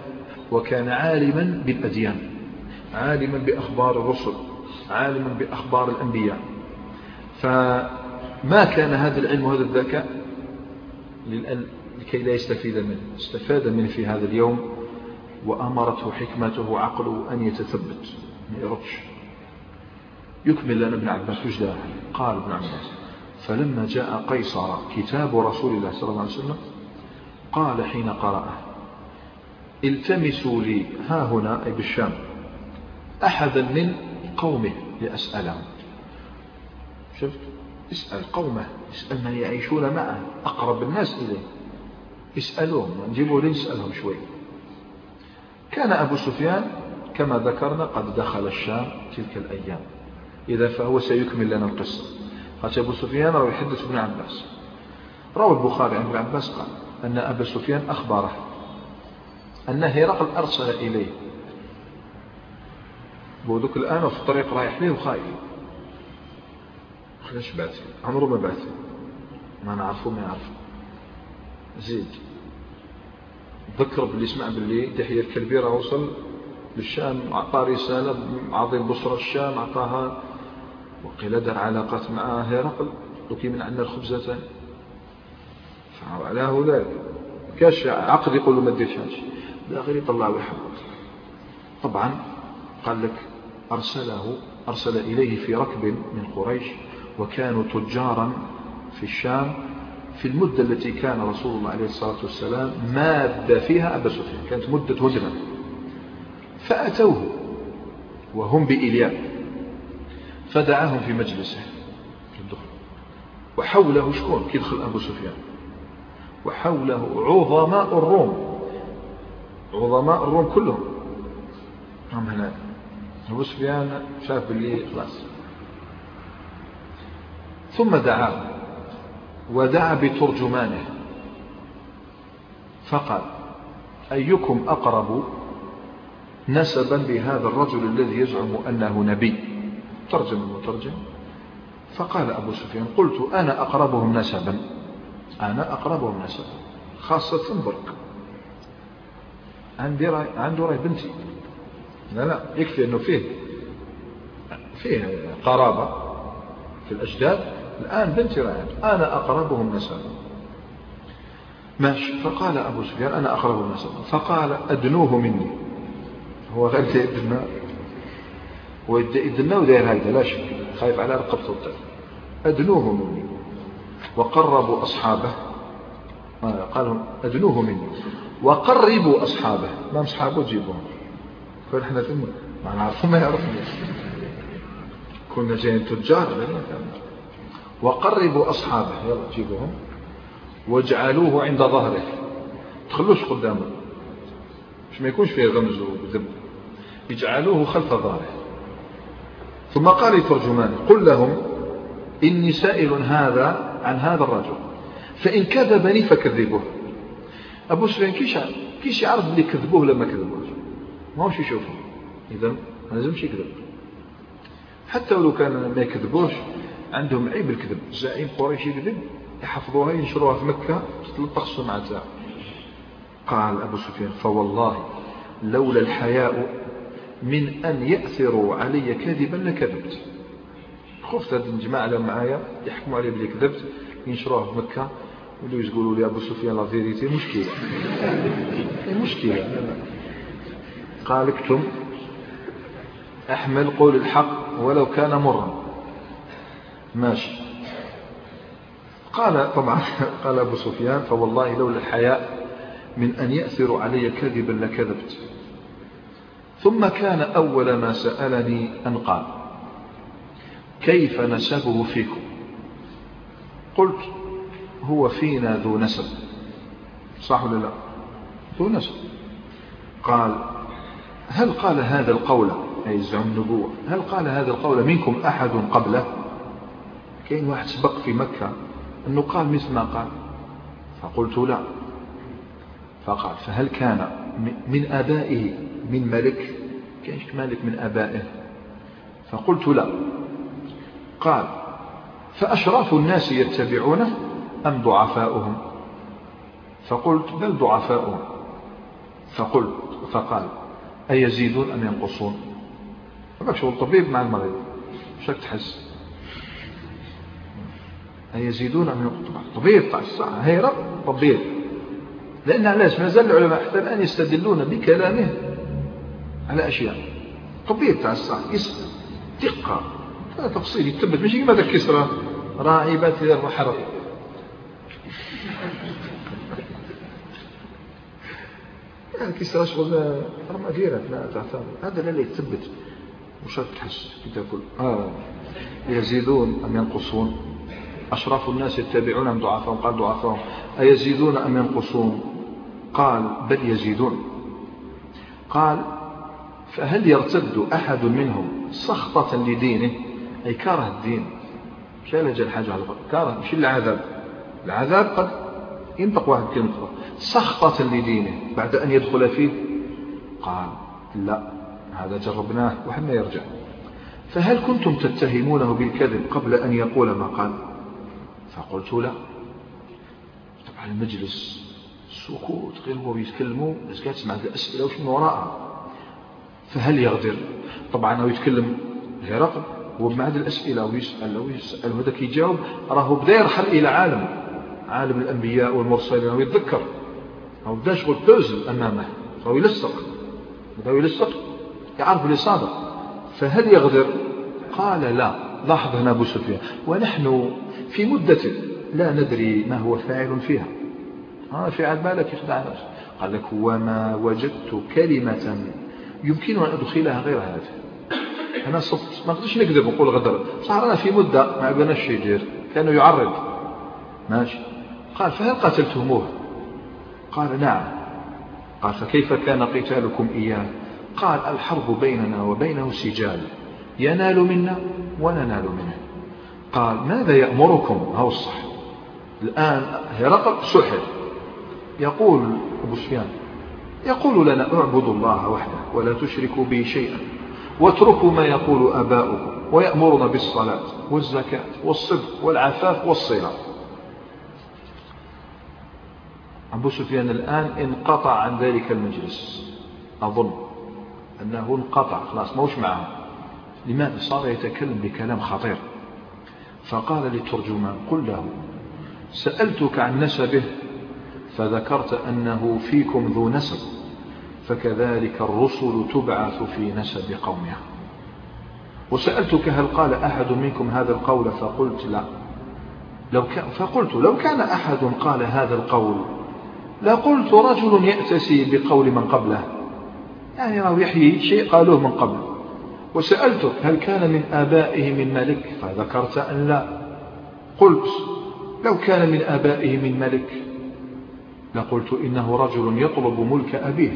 وكان عالما بالأديان عالما بأخبار الرسل. عالما بأخبار الأنبياء. فما كان هذا العلم وهذا الذكاء لكي لا يستفيد منه. استفاد منه في هذا اليوم وأمرته حكمته وعقله أن يتثبت. ما يكمل لنا ابن عباس. وجده قال ابن عباس فلما جاء قيصر كتاب رسول الله صلى الله عليه وسلم قال حين قرأه التمسوا لي ها هنا أي بالشام أحدا من قومه لأسألهم شفت؟ اسأل قومه اسأل من يعيشون معه أقرب الناس إليه. اسألوهم نجيبوا لي نسألهم شوي. كان أبو سفيان كما ذكرنا قد دخل الشام تلك الأيام. إذا فهو سيكمل لنا القصة. قال أبو سفيان روى يحدث ابن عباس. روى البخاري عن ابن عباس قال أن أبا سفيان أخبره أن هرقل أرسل إليه. بودك الآن في الطريق رايح ليه وخايف. خلاش بعث. عمره ما بعث. ما نعرفه ما يعرف زيد. ذكر باللي سمع باللي تحية الكبيرة وصل للشام أعطى رسالة عظيم بصرة الشام أعطاها وقيل دار علاقات مع هرقل وكي من عندنا الخبزتين فعلى ذلك كاش عقد يقولوا ما ديرش هادشي. لا غير يطلع ويحفظ طبعا قال لك أرسله أرسل إليه في ركب من قريش وكانوا تجارا في الشام في المدة التي كان رسول الله عليه الصلاة والسلام ماد فيها أبا سفيان. كانت مدة هجرة فأتوه وهم بإلياء فدعاهم في مجلسه في الدخل وحوله شكون؟ كيدخل أبو سفيان. وحوله عظماء الروم. عظماء الروم كلهم. هم هنا أبو سفيان شاف باللي خلاص. ثم دعاه ودعا بترجمانه فقال أيكم أقرب نسبا بهذا الرجل الذي يزعم أنه نبي؟ ترجم المترجم. فقال أبو سفيان قلت أنا أقربهم نسبا. أنا أقربهم نسبا خاصة برك عندي راي عنده رأي بنتي. لا لا يكفي أنه فيه فيه قرابة في الأجداد. الآن بنتي راي أنا أقربهم نسبا ماشي. فقال أبو سفيان أنا أقربهم نسبا فقال أدنوه مني. هو غير يدنا ويدنا وداير هكذا لا شك. خايف على رقبته أدنوه مني. وقربوا أصحابه. قالوا أدنوه مني. وقربوا أصحابه. ما أصحابه جيبهم فنحن ثم ما نعرفهم ما كنا جايين تجار وقربوا أصحابه يلا جيبوهم واجعلوه عند ظهره تخلوش قدامه مش ما يكونش فيه غمز وذب اجعلوه خلف ظهره ثم قال لترجمان قل لهم إني سائل هذا عن هذا الرجل فإن كذبني فكذبوه أبو سفيان كيش كيش يعرف بلي كذبوه لما كذبوه ما هوش يشوفه؟ إذا ما لازمش يكذب. حتى ولو كان ما يكذبوش عندهم عيب الكذب. زعيم قريش يكذب يحفظوها ينشروها في مكة تتلطخ السمعة قال أبو سفيان فوالله لولا الحياء من أن يأثروا علي كذبا لكذبت. خفت هذه الجماعة اللي معايا يحكموا علي بلي كذبت ينشروها في مكة. ولو يقولوا لي أبو سفيان لا فيريتي مشكلة. مشكلة. قال اكتم. أحمل قول الحق ولو كان مرا. ماشي. قال طبعا <laughs> قال أبو سفيان فوالله لولا الحياء من أن يأثر علي كذبا لكذبت. ثم كان أول ما سألني أن قال كيف نسبه فيكم؟ قلت هو فينا ذو نسب. صح ولا لا؟ ذو نسب. قال هل قال هذا القول أي زعم النبوة هل قال هذا القول منكم أحد قبله؟ كاين واحد سبق في مكة أنه قال مثل ما قال فقلت لا. فقال فهل كان من آبائه من ملك؟ كاين مالك من آبائه. فقلت لا. قال فأشراف الناس يتبعونه أم ضعفاؤهم؟ فقلت بل ضعفاؤهم. فقلت فقال أيزيدون أم ينقصون؟ هذاك شغل طبيب مع المريض شك تحس؟ أيزيدون أم ينقصون؟ طبيب تاع الساعة هي رب طبيب. لأن علاش؟ ما زال العلماء حتى الآن يستدلون بكلامه على أشياء. طبيب تاع الساعة يسأل دقة. هذا تفصيل يتبت ماشي كما ذاك كسرى راعبات إلى الرحر يعني كسرى شغل رماديرات لا تعتبر. هذا لا يتثبت وش تحس؟ كي تاكل آه. يزيدون أم ينقصون؟ أشراف الناس يتبعون أم ضعفهم؟ قال ضعفهم. أيزيدون أم ينقصون؟ قال بل يزيدون. قال فهل يرتد أحد منهم سخطة لدينه؟ أي كره الدين. مش لجا الحاجة على كره مش العذاب العذاب قد ينطق واحد كلمة سخطة لدينه. بعد أن يدخل فيه قال لا هذا جربناه وحنا يرجع. فهل كنتم تتهمونه بالكذب قبل أن يقول ما قال؟ فقلت لا. طبعا المجلس سكوت غير هو بيتكلموا. الناس قاعد تسمع الأسئلة وش من وراءها. فهل يغدر؟ طبعا هو يتكلم هرقل وبعد الأسئلة ويسأل ويسأل وهذاك يجاوب راهو بدا يرحل إلى عالم. عالم الأنبياء والمرسلين ويتذكر هو بدا شغل بوزل أمامه فهو يلصق. بدا يلصق يعرف اللي صادق. فهل يغدر؟ قال لا. لاحظ هنا أبو سفيان. ونحن في مدة لا ندري ما هو فاعل فيها. ها في عاد بالك يخدع نفسه قال لك وما وجدت كلمة يمكن أن أدخلها غير هذه. أنا صدت. ما نقدرش نكذب ونقول غدر. صار أنا في مدة ما بناش يدير كانوا يعرض. ماشي. قال فهل قتلتموه؟ قال نعم. قال فكيف كان قتالكم إياه؟ قال الحرب بيننا وبينه سجال ينال منا وننال منه. قال ماذا يأمركم؟ هو الصح الآن هرقل سحر. يقول أبو سفيان يقول لنا اعبدوا الله وحده ولا تشركوا به شيئا واتركوا ما يقول آباؤكم ويأمرنا بالصلاة والزكاة والصدق والعفاف والصلة أبو سفيان الآن انقطع عن ذلك المجلس. أظن أنه انقطع خلاص موش معه. لماذا صار يتكلم بكلام خطير؟ فقال للترجمان قل له سألتك عن نسبه فذكرت أنه فيكم ذو نسب فكذلك الرسل تبعث في نسب قومها. وسألتك هل قال أحد منكم هذا القول؟ فقلت لا. لو كان فقلت لو كان أحد قال هذا القول لقلت رجل يأتسي بقول من قبله. يعني راه يحيي شيء قالوه من قبل. وسألتك هل كان من آبائه من ملك؟ فذكرت أن لا. قلت لو كان من آبائه من ملك. لقلت إنه رجل يطلب ملك أبيه.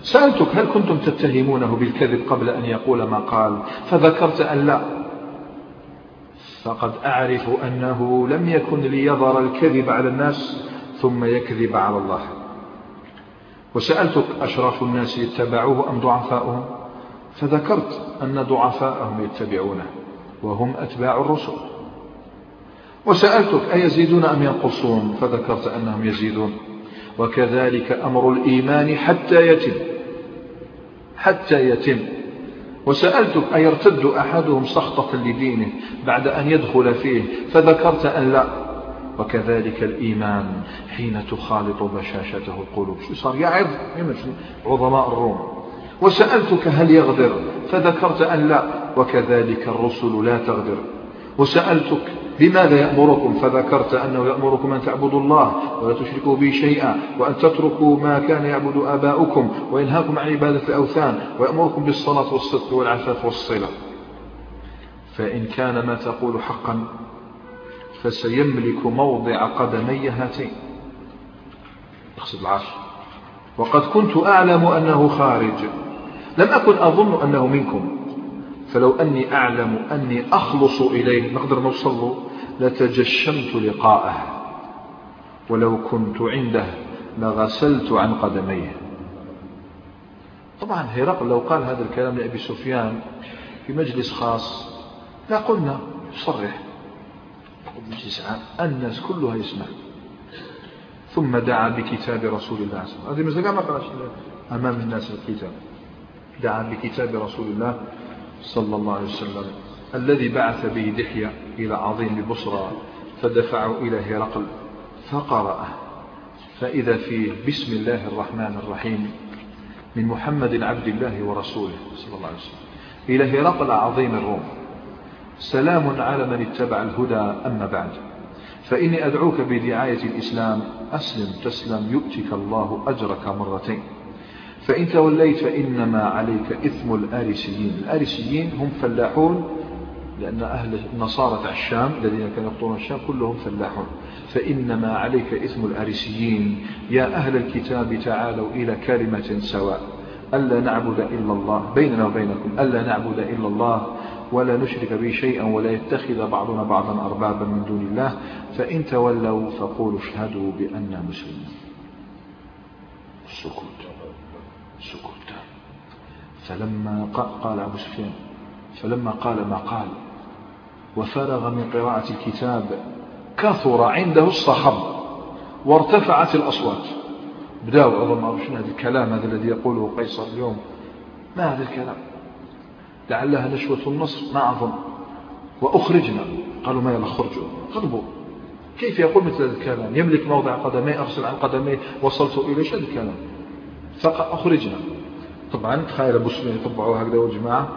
سألتك هل كنتم تتهمونه بالكذب قبل أن يقول ما قال؟ فذكرت أن لا. فقد أعرف أنه لم يكن ليظهر الكذب على الناس. ثم يكذب على الله. وسألتك أشراف الناس يتبعوه أم ضعفاؤهم؟ فذكرت أن ضعفاءهم يتبعونه وهم أتباع الرسل. وسألتك أيزيدون أم ينقصون؟ فذكرت أنهم يزيدون. وكذلك أمر الإيمان حتى يتم. حتى يتم. وسألتك أيرتد أحدهم سخطة لدينه بعد أن يدخل فيه؟ فذكرت أن لا. وكذلك الإيمان. حين تخالط بشاشته القلوب. شو صار؟ يعظ عظماء الروم. وسألتك هل يغدر؟ فذكرت أن لا وكذلك الرسل لا تغدر. وسألتك لماذا يأمركم؟ فذكرت أنه يأمركم أن تعبدوا الله ولا تشركوا به شيئا وأن تتركوا ما كان يعبد آباؤكم وينهاكم عن عبادة الأوثان ويأمركم بالصلاة والصدق والعفاف والصلة. فإن كان ما تقول حقا فسيملك موضع قدمي هاتين. أقصد العرش. وقد كنت أعلم أنه خارج. لم أكن أظن أنه منكم. فلو أني أعلم أني أخلص إليه نقدر نوصل له لتجشمت لقاءه. ولو كنت عنده لغسلت عن قدميه. طبعا هرقل لو قال هذا الكلام لأبي سفيان في مجلس خاص لا قلنا يصرح مجلس عام. الناس كلها يسمع ثم دعا بكتاب رسول الله صلى الله عليه وسلم. هذه ما قالش أمام الناس الكتاب دعا بكتاب رسول الله صلى الله عليه وسلم. الذي بعث به دحية إلى عظيم ببصرى فدفعه إلى هرقل فقرأه فإذا فيه بسم الله الرحمن الرحيم من محمد عبد الله ورسوله صلى الله عليه وسلم. إلى هرقل عظيم الروم. سلام على من اتبع الهدى أما بعد. فإني أدعوك بدعاية الإسلام. أسلم تسلم يؤتك الله أجرك مرتين. فإن توليت فإنما عليك إثم الآرسيين. الآرسيين هم فلاحون لأن أهل النصارى الشام الذين كانوا يقطون الشام كلهم فلاحون. فإنما عليك إثم الآرسيين. يا أهل الكتاب تعالوا إلى كلمة سواء. ألا نعبد إلا الله بيننا وبينكم ألا نعبد إلا الله. ولا نشرك به شيئا ولا يتخذ بعضنا بعضا أربابا من دون الله فإن تولوا فقولوا اشهدوا بأننا مسلمون. السكوت سكوت. فلما قال أبو سفيان فلما قال ما قال وفرغ من قراءة الكتاب كثر عنده الصخب وارتفعت الأصوات. بداوا عظم شنو هذا الكلام هذا الذي يقوله قيصر اليوم. ما هذا الكلام؟ لعلها نشوة النصر ما أظن وأخرجنا. قالوا ما يلا خرجوا. غضبوا كيف يقول مثل هذا الكلام؟ يملك موضع قدميه أرسل عن قدميه وصلت إليه. هذا الكلام؟ فأخرجنا. طبعا تخيل أبو سفيان يطبعوا هكذا والجماعة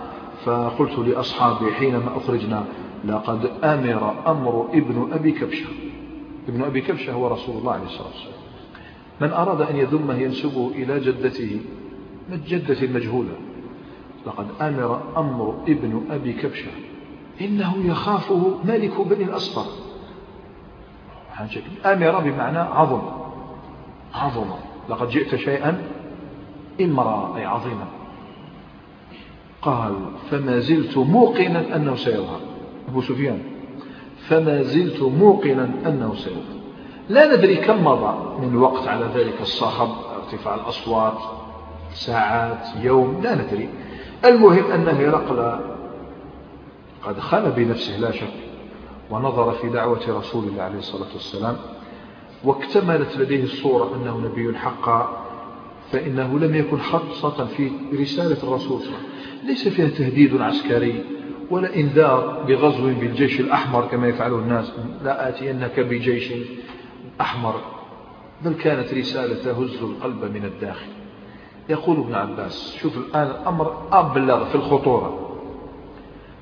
فقلت لأصحابي حينما أخرجنا لقد أمر أمر ابن أبي كبشة. ابن أبي كبشة هو رسول الله عليه الصلاة والسلام. من أراد أن يذمه ينسبه إلى جدته جدة المجهولة؟ لقد أمر أمر ابن أبي كبشة. إنه يخافه ملك بني الأصفر. أمر بمعنى عظم. عظم. لقد جئت شيئا إمرأ أي عظيما. قال فما زلت موقنا أنه سيظهر. أبو سفيان فما زلت موقنا أنه سيظهر. لا ندري كم مضى من وقت على ذلك الصخب ارتفاع الأصوات ساعات يوم لا ندري. المهم أن هرقل قد خل بنفسه لا شك ونظر في دعوة رسول الله عليه الصلاة والسلام واكتملت لديه الصورة أنه نبي حقا فإنه لم يكن خاصة في رسالة الرسول صلى الله عليه وسلم. ليس فيها تهديد عسكري ولا إنذار بغزو بالجيش الأحمر كما يفعله الناس. لا آتينك بجيش أحمر. بل كانت رسالة تهز القلب من الداخل. يقول ابن عباس شوف الآن الأمر أبلغ في الخطورة.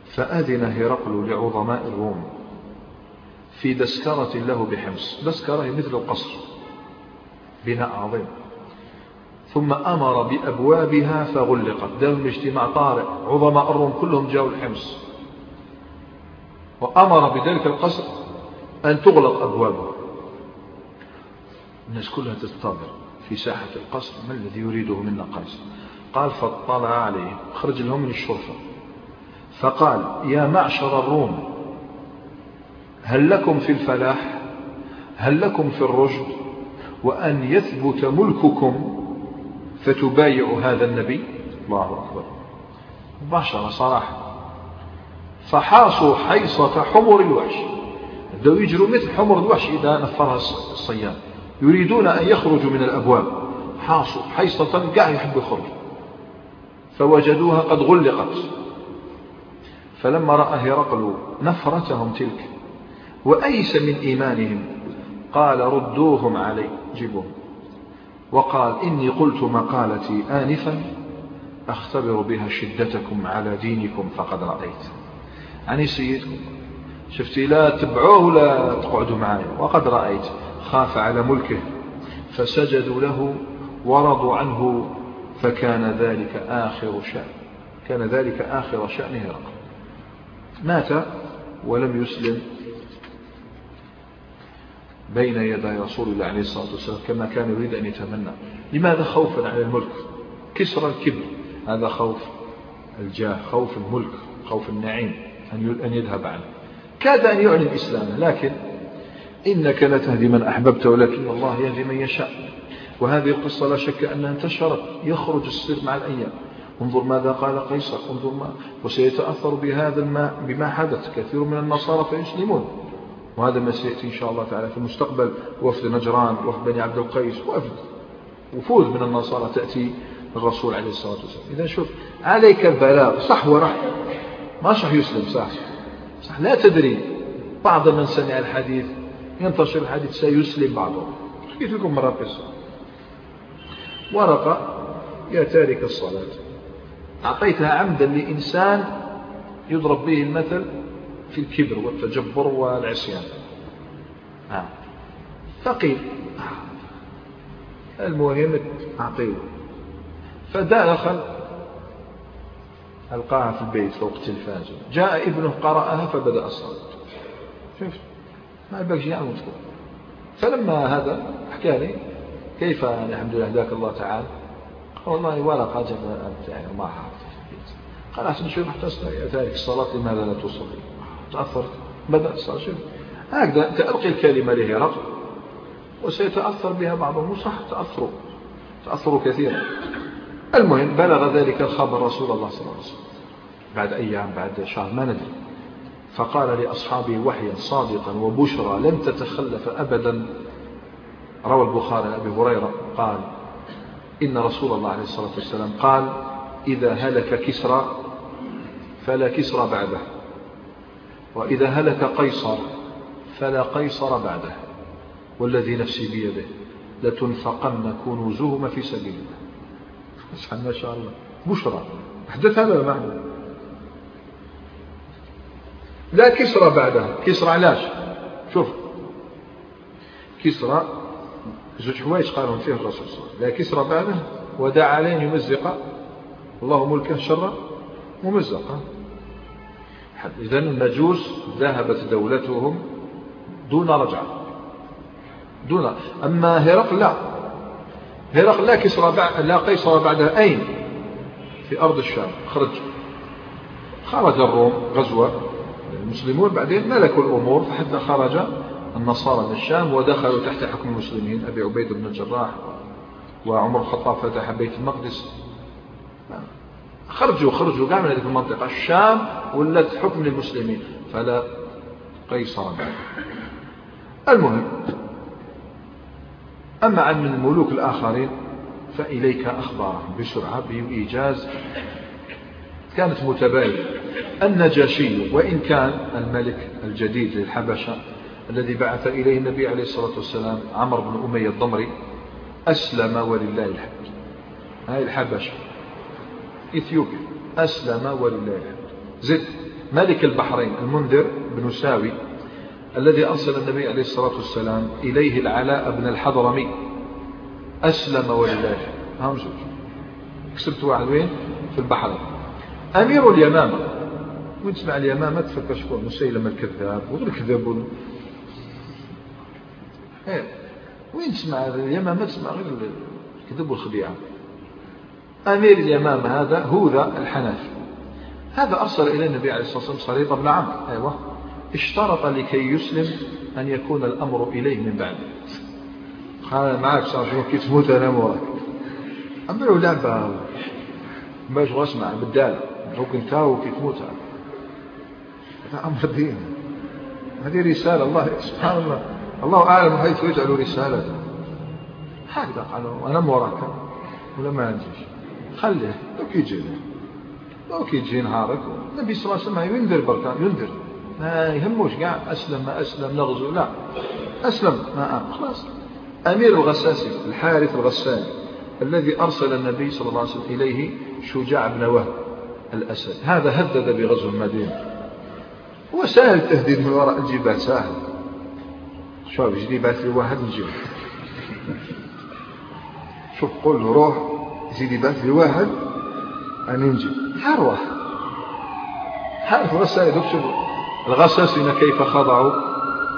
فأذن هرقل لعظماء الروم في دسكرة له بحمص. دسكرة مثل القصر بناء عظيم. ثم أمر بأبوابها فغلقت. دام اجتماع طارئ. عظماء الروم كلهم جاءوا الحمص. وأمر بذلك القصر أن تغلق أبوابه الناس كلها تستنظر. في ساحة القصر ما الذي يريده منا قيصر قال فاطلع عليه خرج لهم من الشرفة. فقال يا معشر الروم هل لكم في الفلاح؟ هل لكم في الرشد؟ وأن يثبت ملككم فتبايع هذا النبي؟ الله أكبر. مباشرة صراحة. فحاصوا حيصة حمر الوحش. بدأوا يجروا مثل حمر الوحش إذا نفرها الصياد. يريدون أن يخرجوا من الأبواب. حاصوا حيصة قاع يحب يخرج. فوجدوها قد غلقت. فلما رأى هرقل نفرتهم تلك وأيس من إيمانهم؟ قال ردوهم علي. جيبوهم وقال إني قلت مقالتي آنفا أختبر بها شدتكم على دينكم فقد رأيت. يعني سيدكم شفتي لا تبعوه ولا تقعدوا معي وقد رأيت. خاف على ملكه فسجدوا له ورضوا عنه فكان ذلك آخر شأن كان ذلك آخر شأن هرقل مات ولم يسلم بين يدي رسول الله عليه الصلاة والسلام كما كان يريد أن يتمنى. لماذا خوفا على الملك؟ كسر الكبر. هذا خوف الجاه خوف الملك خوف النعيم أن يذهب عنه. كاد أن يعلن إسلامه لكن إنك لا تهدي من أحببت ولكن الله يهدي من يشاء. وهذه القصة لا شك أنها انتشرت. يخرج السر مع الأيام. انظر ماذا قال قيصر. انظر ما وسيتأثر بهذا الماء بما حدث. كثير من النصارى فيسلمون. وهذا ما سيأتي إن شاء الله تعالى في المستقبل. وفد نجران وفد بني عبد القيس وفد وفود من النصارى تأتي الرسول عليه الصلاة والسلام. إذا شوف عليك البلاغ. صح وراح ما صح يسلم صح. صح. لا تدري. بعض من سمع الحديث ينتشر الحديث سيسلم بعضهم. حكيت لكم مرة قصة ورقة يا تارك الصلاة. أعطيتها عمدا لإنسان يضرب به المثل في الكبر والتجبر والعصيان. آه. فقيل. آه. المهم أعطيه. فدخل ألقاها في البيت فوق التلفاز جاء ابنه قرأها فبدأ الصلاة. شفت؟ ما يبقى يعمل مشكلة فلما هذا حكى لي كيف يعني الحمد لله هداك الله تعالى؟ والله ورقة جاء يعني ما حافظ قال أحسن شوف حتى ذلك الصلاة لماذا لا تصلي؟ تأثرت. بدأ الصلاة شوف. هكذا تألقي الكلمة لهرقل وسيتأثر بها بعضهم صح تأثروا. تأثروا كثيرا. المهم بلغ ذلك الخبر رسول الله صلى الله عليه وسلم. بعد أيام بعد شهر ما ندري. فقال لأصحابه وحيا صادقا وبشرى لن تتخلف أبدا. روى البخاري عن أبي هريرة قال إن رسول الله عليه الصلاة والسلام قال إذا هلك كسرى فلا كسرى بعده وإذا هلك قيصر فلا قيصر بعده والذي نفسي بيده لتنفقن كنوزهما في سبيل الله. ما شاء الله. بشرى حدث هذا معنى؟ لا كسرى بعدها. كسرى علاش؟ شوف. كسرى زوج حوايج قالهم فيه الرسول صلى الله عليه وسلم. لا كسرى بعده ودعا عليه يمزق الله ملكه شر ممزقا إذا المجوس ذهبت دولتهم دون رجعة. دون أما هرقل لا. هرقل لا كسرى بعد لا قيصر بعدها أين؟ في أرض الشام. خرج. خرج الروم غزوة. المسلمون بعدين ملكوا الأمور فحتى خرج النصارى من الشام ودخلوا تحت حكم المسلمين. أبي عبيد بن الجراح وعمر الخطاب فتح بيت المقدس. خرجوا خرجوا كاع من هذه المنطقة. الشام ولات حكم للمسلمين فلا قيصر. المهم أما عن الملوك الآخرين فإليك أخبارهم بسرعة بإيجاز كانت متباينة. النجاشي وإن كان الملك الجديد للحبشة الذي بعث إليه النبي عليه الصلاة والسلام عمرو بن أمية الضمري أسلم ولله الحمد. هاي الحبشة. إثيوبيا. أسلم ولله الحمد. زد. ملك البحرين. المنذر بن ساوي الذي أرسل النبي عليه الصلاة والسلام إليه العلاء بن الحضرمي. أسلم ولله الحمد. هم زوج كسبت واحد وين؟ في البحرين. أمير اليمامة. وين تسمع اليمامة تفكر شكون؟ مسيلم الكذاب وغير الكذاب إيه. وين تسمع؟ اليمامة تسمع غير الكذب والخديعة. أمير اليمامة هذا هوذا الحنفي. هذا أرسل إلى النبي عليه الصلاة والسلام صريط بن عمرو. أيوة. اشترط لكي يسلم أن يكون الأمر إليه من بعد. قال معك شنو كي تموت أنا موراك أمره لعبة باش اسمع بالدال. ممكن تاو كي تموت هذا أمر دين. هذه رسالة. الله سبحان الله. الله أعلم حيث يجعل رسالته. هكذا قالوا أنا موراك. ولا ما نجيش خليه. لو كيجي لو كيجي نهارك. النبي صلى الله عليه وسلم ينذر بركان ينذر. ما يهموش كاع. أسلم ما أسلم نغزو. لا. أسلم. ما أم خلاص. أمير الغساسي الحارث الغساني الذي أرسل النبي صلى الله عليه وسلم إليه شجاع بن وهب. الأسد. هذا هدد بغزو المدينة. وسهل التهديد من وراء الجبال سهل شوف يجي يبعث لي واحد نجيب. شوف قول له روح يزيد يبعث لي واحد أنا نجي هروح الغساسي دوك شوف الغساسين كيف خضعوا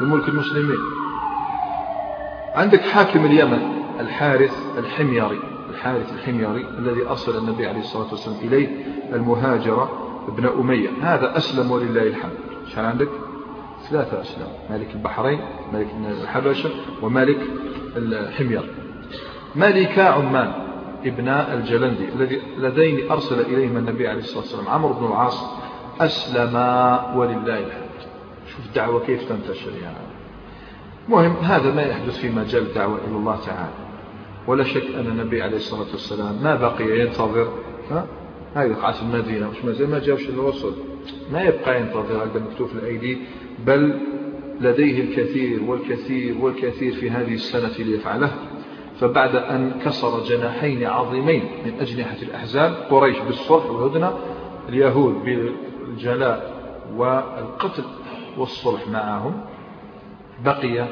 لملك المسلمين. عندك حاكم اليمن الحارث الحميري. الحارث الحميري الذي أرسل النبي عليه الصلاة والسلام إليه المهاجر ابن أمية. هذا أسلم ولله الحمد. شحال عندك؟ ثلاثة أسلام مالك البحرين مالك الحبشة ومالك الحمير. مالك عمان ابن الجلندي الذي لدين أرسل إليهما النبي عليه الصلاة والسلام. عمرو بن العاص أسلم ولله الحمد. شوف الدعوة كيف تنتشر يعني مهم هذا ما يحدث في مجال الدعوة إلى الله تعالى. ولا شك أن النبي عليه الصلاة والسلام ما بقي ينتظر ها؟ هذه وقعت المدينة مش مازال ما جاوش الوصل ما يبقى ينتظر هذا مكتوب في الأيدي. بل لديه الكثير والكثير والكثير في هذه السنة ليفعله. فبعد أن كسر جناحين عظيمين من أجنحة الأحزاب قريش بالصلح والهدنة اليهود بالجلاء والقتل والصلح معهم بقي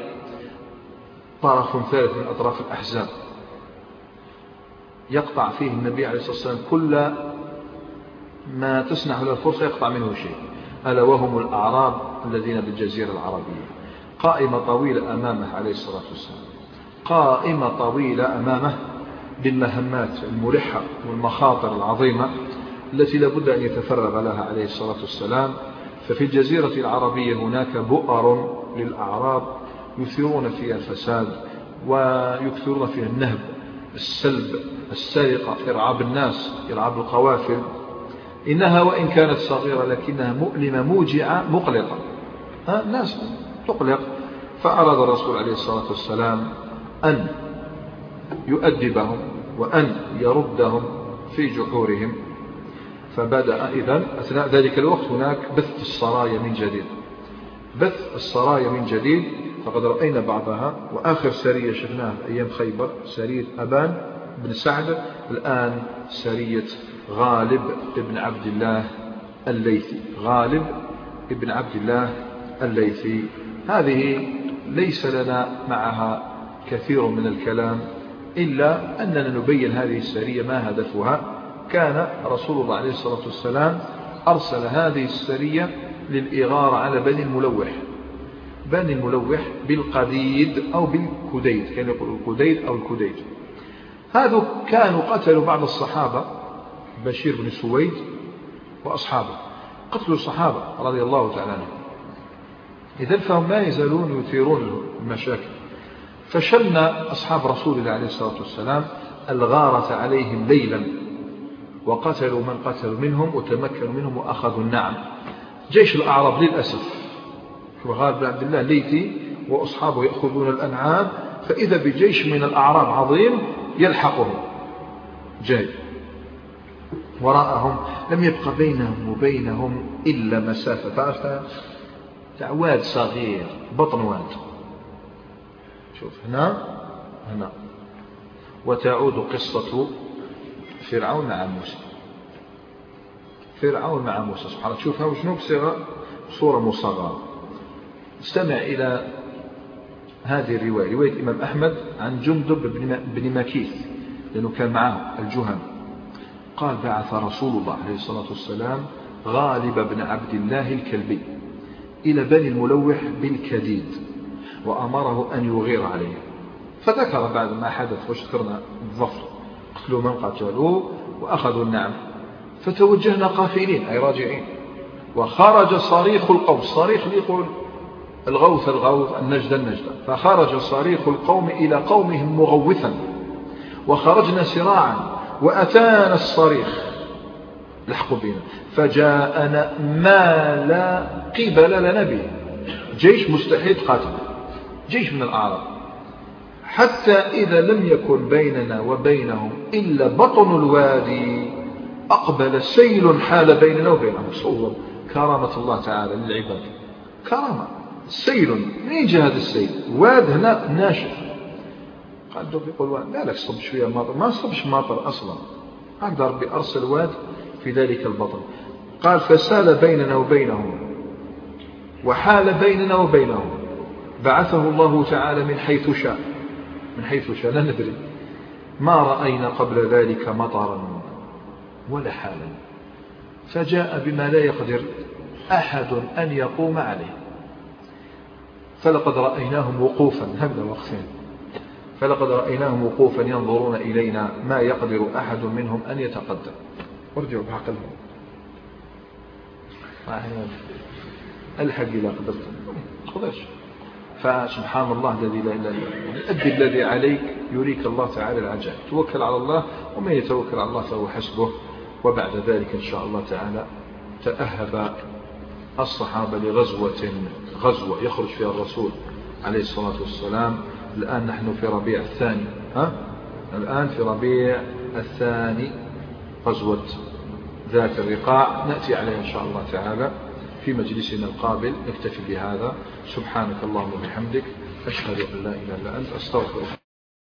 طرف ثالث من أطراف الأحزاب. يقطع فيه النبي عليه الصلاة والسلام كل ما تسنح له الفرصة يقطع منه شيء. ألا وهم الأعراب الذين بالجزيرة العربية. قائمة طويلة أمامه عليه الصلاة والسلام. قائمة طويلة أمامه بالمهمات الملحة والمخاطر العظيمة التي لابد أن يتفرغ لها عليه الصلاة والسلام. ففي الجزيرة العربية هناك بؤر للأعراب يثيرون فيها الفساد ويكثرون فيها النهب السلب السرقة إرعاب الناس إرعاب القوافل. إنها وإن كانت صغيرة لكنها مؤلمة موجعة مقلقة. الناس تقلق. فأراد الرسول عليه الصلاة والسلام أن يؤدبهم وأن يردهم في جحورهم. فبدأ إذن أثناء ذلك الوقت هناك بث السرايا من جديد. بث السرايا من جديد. فقد رأينا بعضها. وآخر سرية شفناها أيام خيبر سرية أبان. بن سعد الآن سرية غالب ابن عبد الله الليثي. غالب ابن عبد الله الليثي. هذه ليس لنا معها كثير من الكلام إلا أننا نبين هذه السرية ما هدفها. كان رسول الله عليه الصلاة والسلام أرسل هذه السرية للإغارة على بني الملوح. بني الملوح بالقديد أو بالكديد كان يقول الكديد أو الكديد. هذا كانوا قتلوا بعض الصحابة بشير بن سويد وأصحابه. قتلوا الصحابة رضي الله تعالى عنهم. إذن فهم ما يزالون يثيرون المشاكل. فشن أصحاب رسول الله عليه الصلاة والسلام الغارة عليهم ليلا. وقتلوا من قتلوا منهم وتمكنوا منهم وأخذوا النعم. جيش الأعراب للأسف غالب بن عبد الله ليتي وأصحابه يأخذون الأنعام. فإذا بجيش من الأعراب عظيم يلحقهم. جاي وراءهم لم يبق بينهم وبينهم إلا مسافة. تعرف واد صغير بطن واد. شوف هنا هنا. وتعود قصة فرعون مع موسى. فرعون مع موسى سبحانه الله. شوفها وشنو بصيغة. صورة مصغرة. استمع إلى هذه الرواية رواية الإمام أحمد عن جندب بن مكيث لأنه كان معه الجهم قال بعث رسول الله عليه الصلاة والسلام غالب بن عبد الله الكلبي إلى بني الملوح بالكديد وأمره أن يغير عليه. فذكر بعد ما حدث وشكرنا الظفر. قتلوا من قتلوه وأخذوا النعم. فتوجهنا قافلين أي راجعين. وخرج صريخ القوم الصريخ اللي يقول الغوث الغوث النجد النجد. فخرج صريخ القوم إلى قومهم مغوثا وخرجنا سراعا وأتانا الصريخ. لحقوا بنا. فجاءنا ما لا قبل لنا به جيش مستحيل قاتل. جيش من الأعراب. حتى إذا لم يكن بيننا وبينهم إلا بطن الوادي أقبل سيل حال بيننا وبينهم. صور كرامة الله تعالى للعباد. كرامة. سيل. منين جاء هذا السيل؟ واد هنا ناشف. قال دوك يقول لا صب شوية ماطر ما صبش ماطر أصلا. أقدر ربي أرسل واد في ذلك البطن. قال فسال بيننا وبينهم. وحال بيننا وبينهم. بعثه الله تعالى من حيث شاء. من حيث شاء لا ندري. ما رأينا قبل ذلك مطرا ولا حالا. فجاء بما لا يقدر أحد أن يقوم عليه. فلقد رأيناهم وقوفا هكذا وقفين فلقد رأيناهم وقوفا ينظرون إلينا ما يقدر أحد منهم أن يتقدم. ارجعوا بعقلهم الحق إلى قدرتم خذش فسبحان الله الذي لا إله إلا أدي الذي عليك يريك الله تعالى العجائب. توكل على الله ومن يتوكل على الله فهو حسبه. وبعد ذلك إن شاء الله تعالى تأهب الصحابة لغزوة غزوة يخرج فيها الرسول عليه الصلاة والسلام. الآن نحن في ربيع الثاني ها؟ الآن في ربيع الثاني غزوة ذات الرقاع. نأتي عليها إن شاء الله تعالى في مجلسنا القابل. نكتفي بهذا. سبحانك اللهم وبحمدك. أشهد أن لا إله إلا أنت. أستغفرك.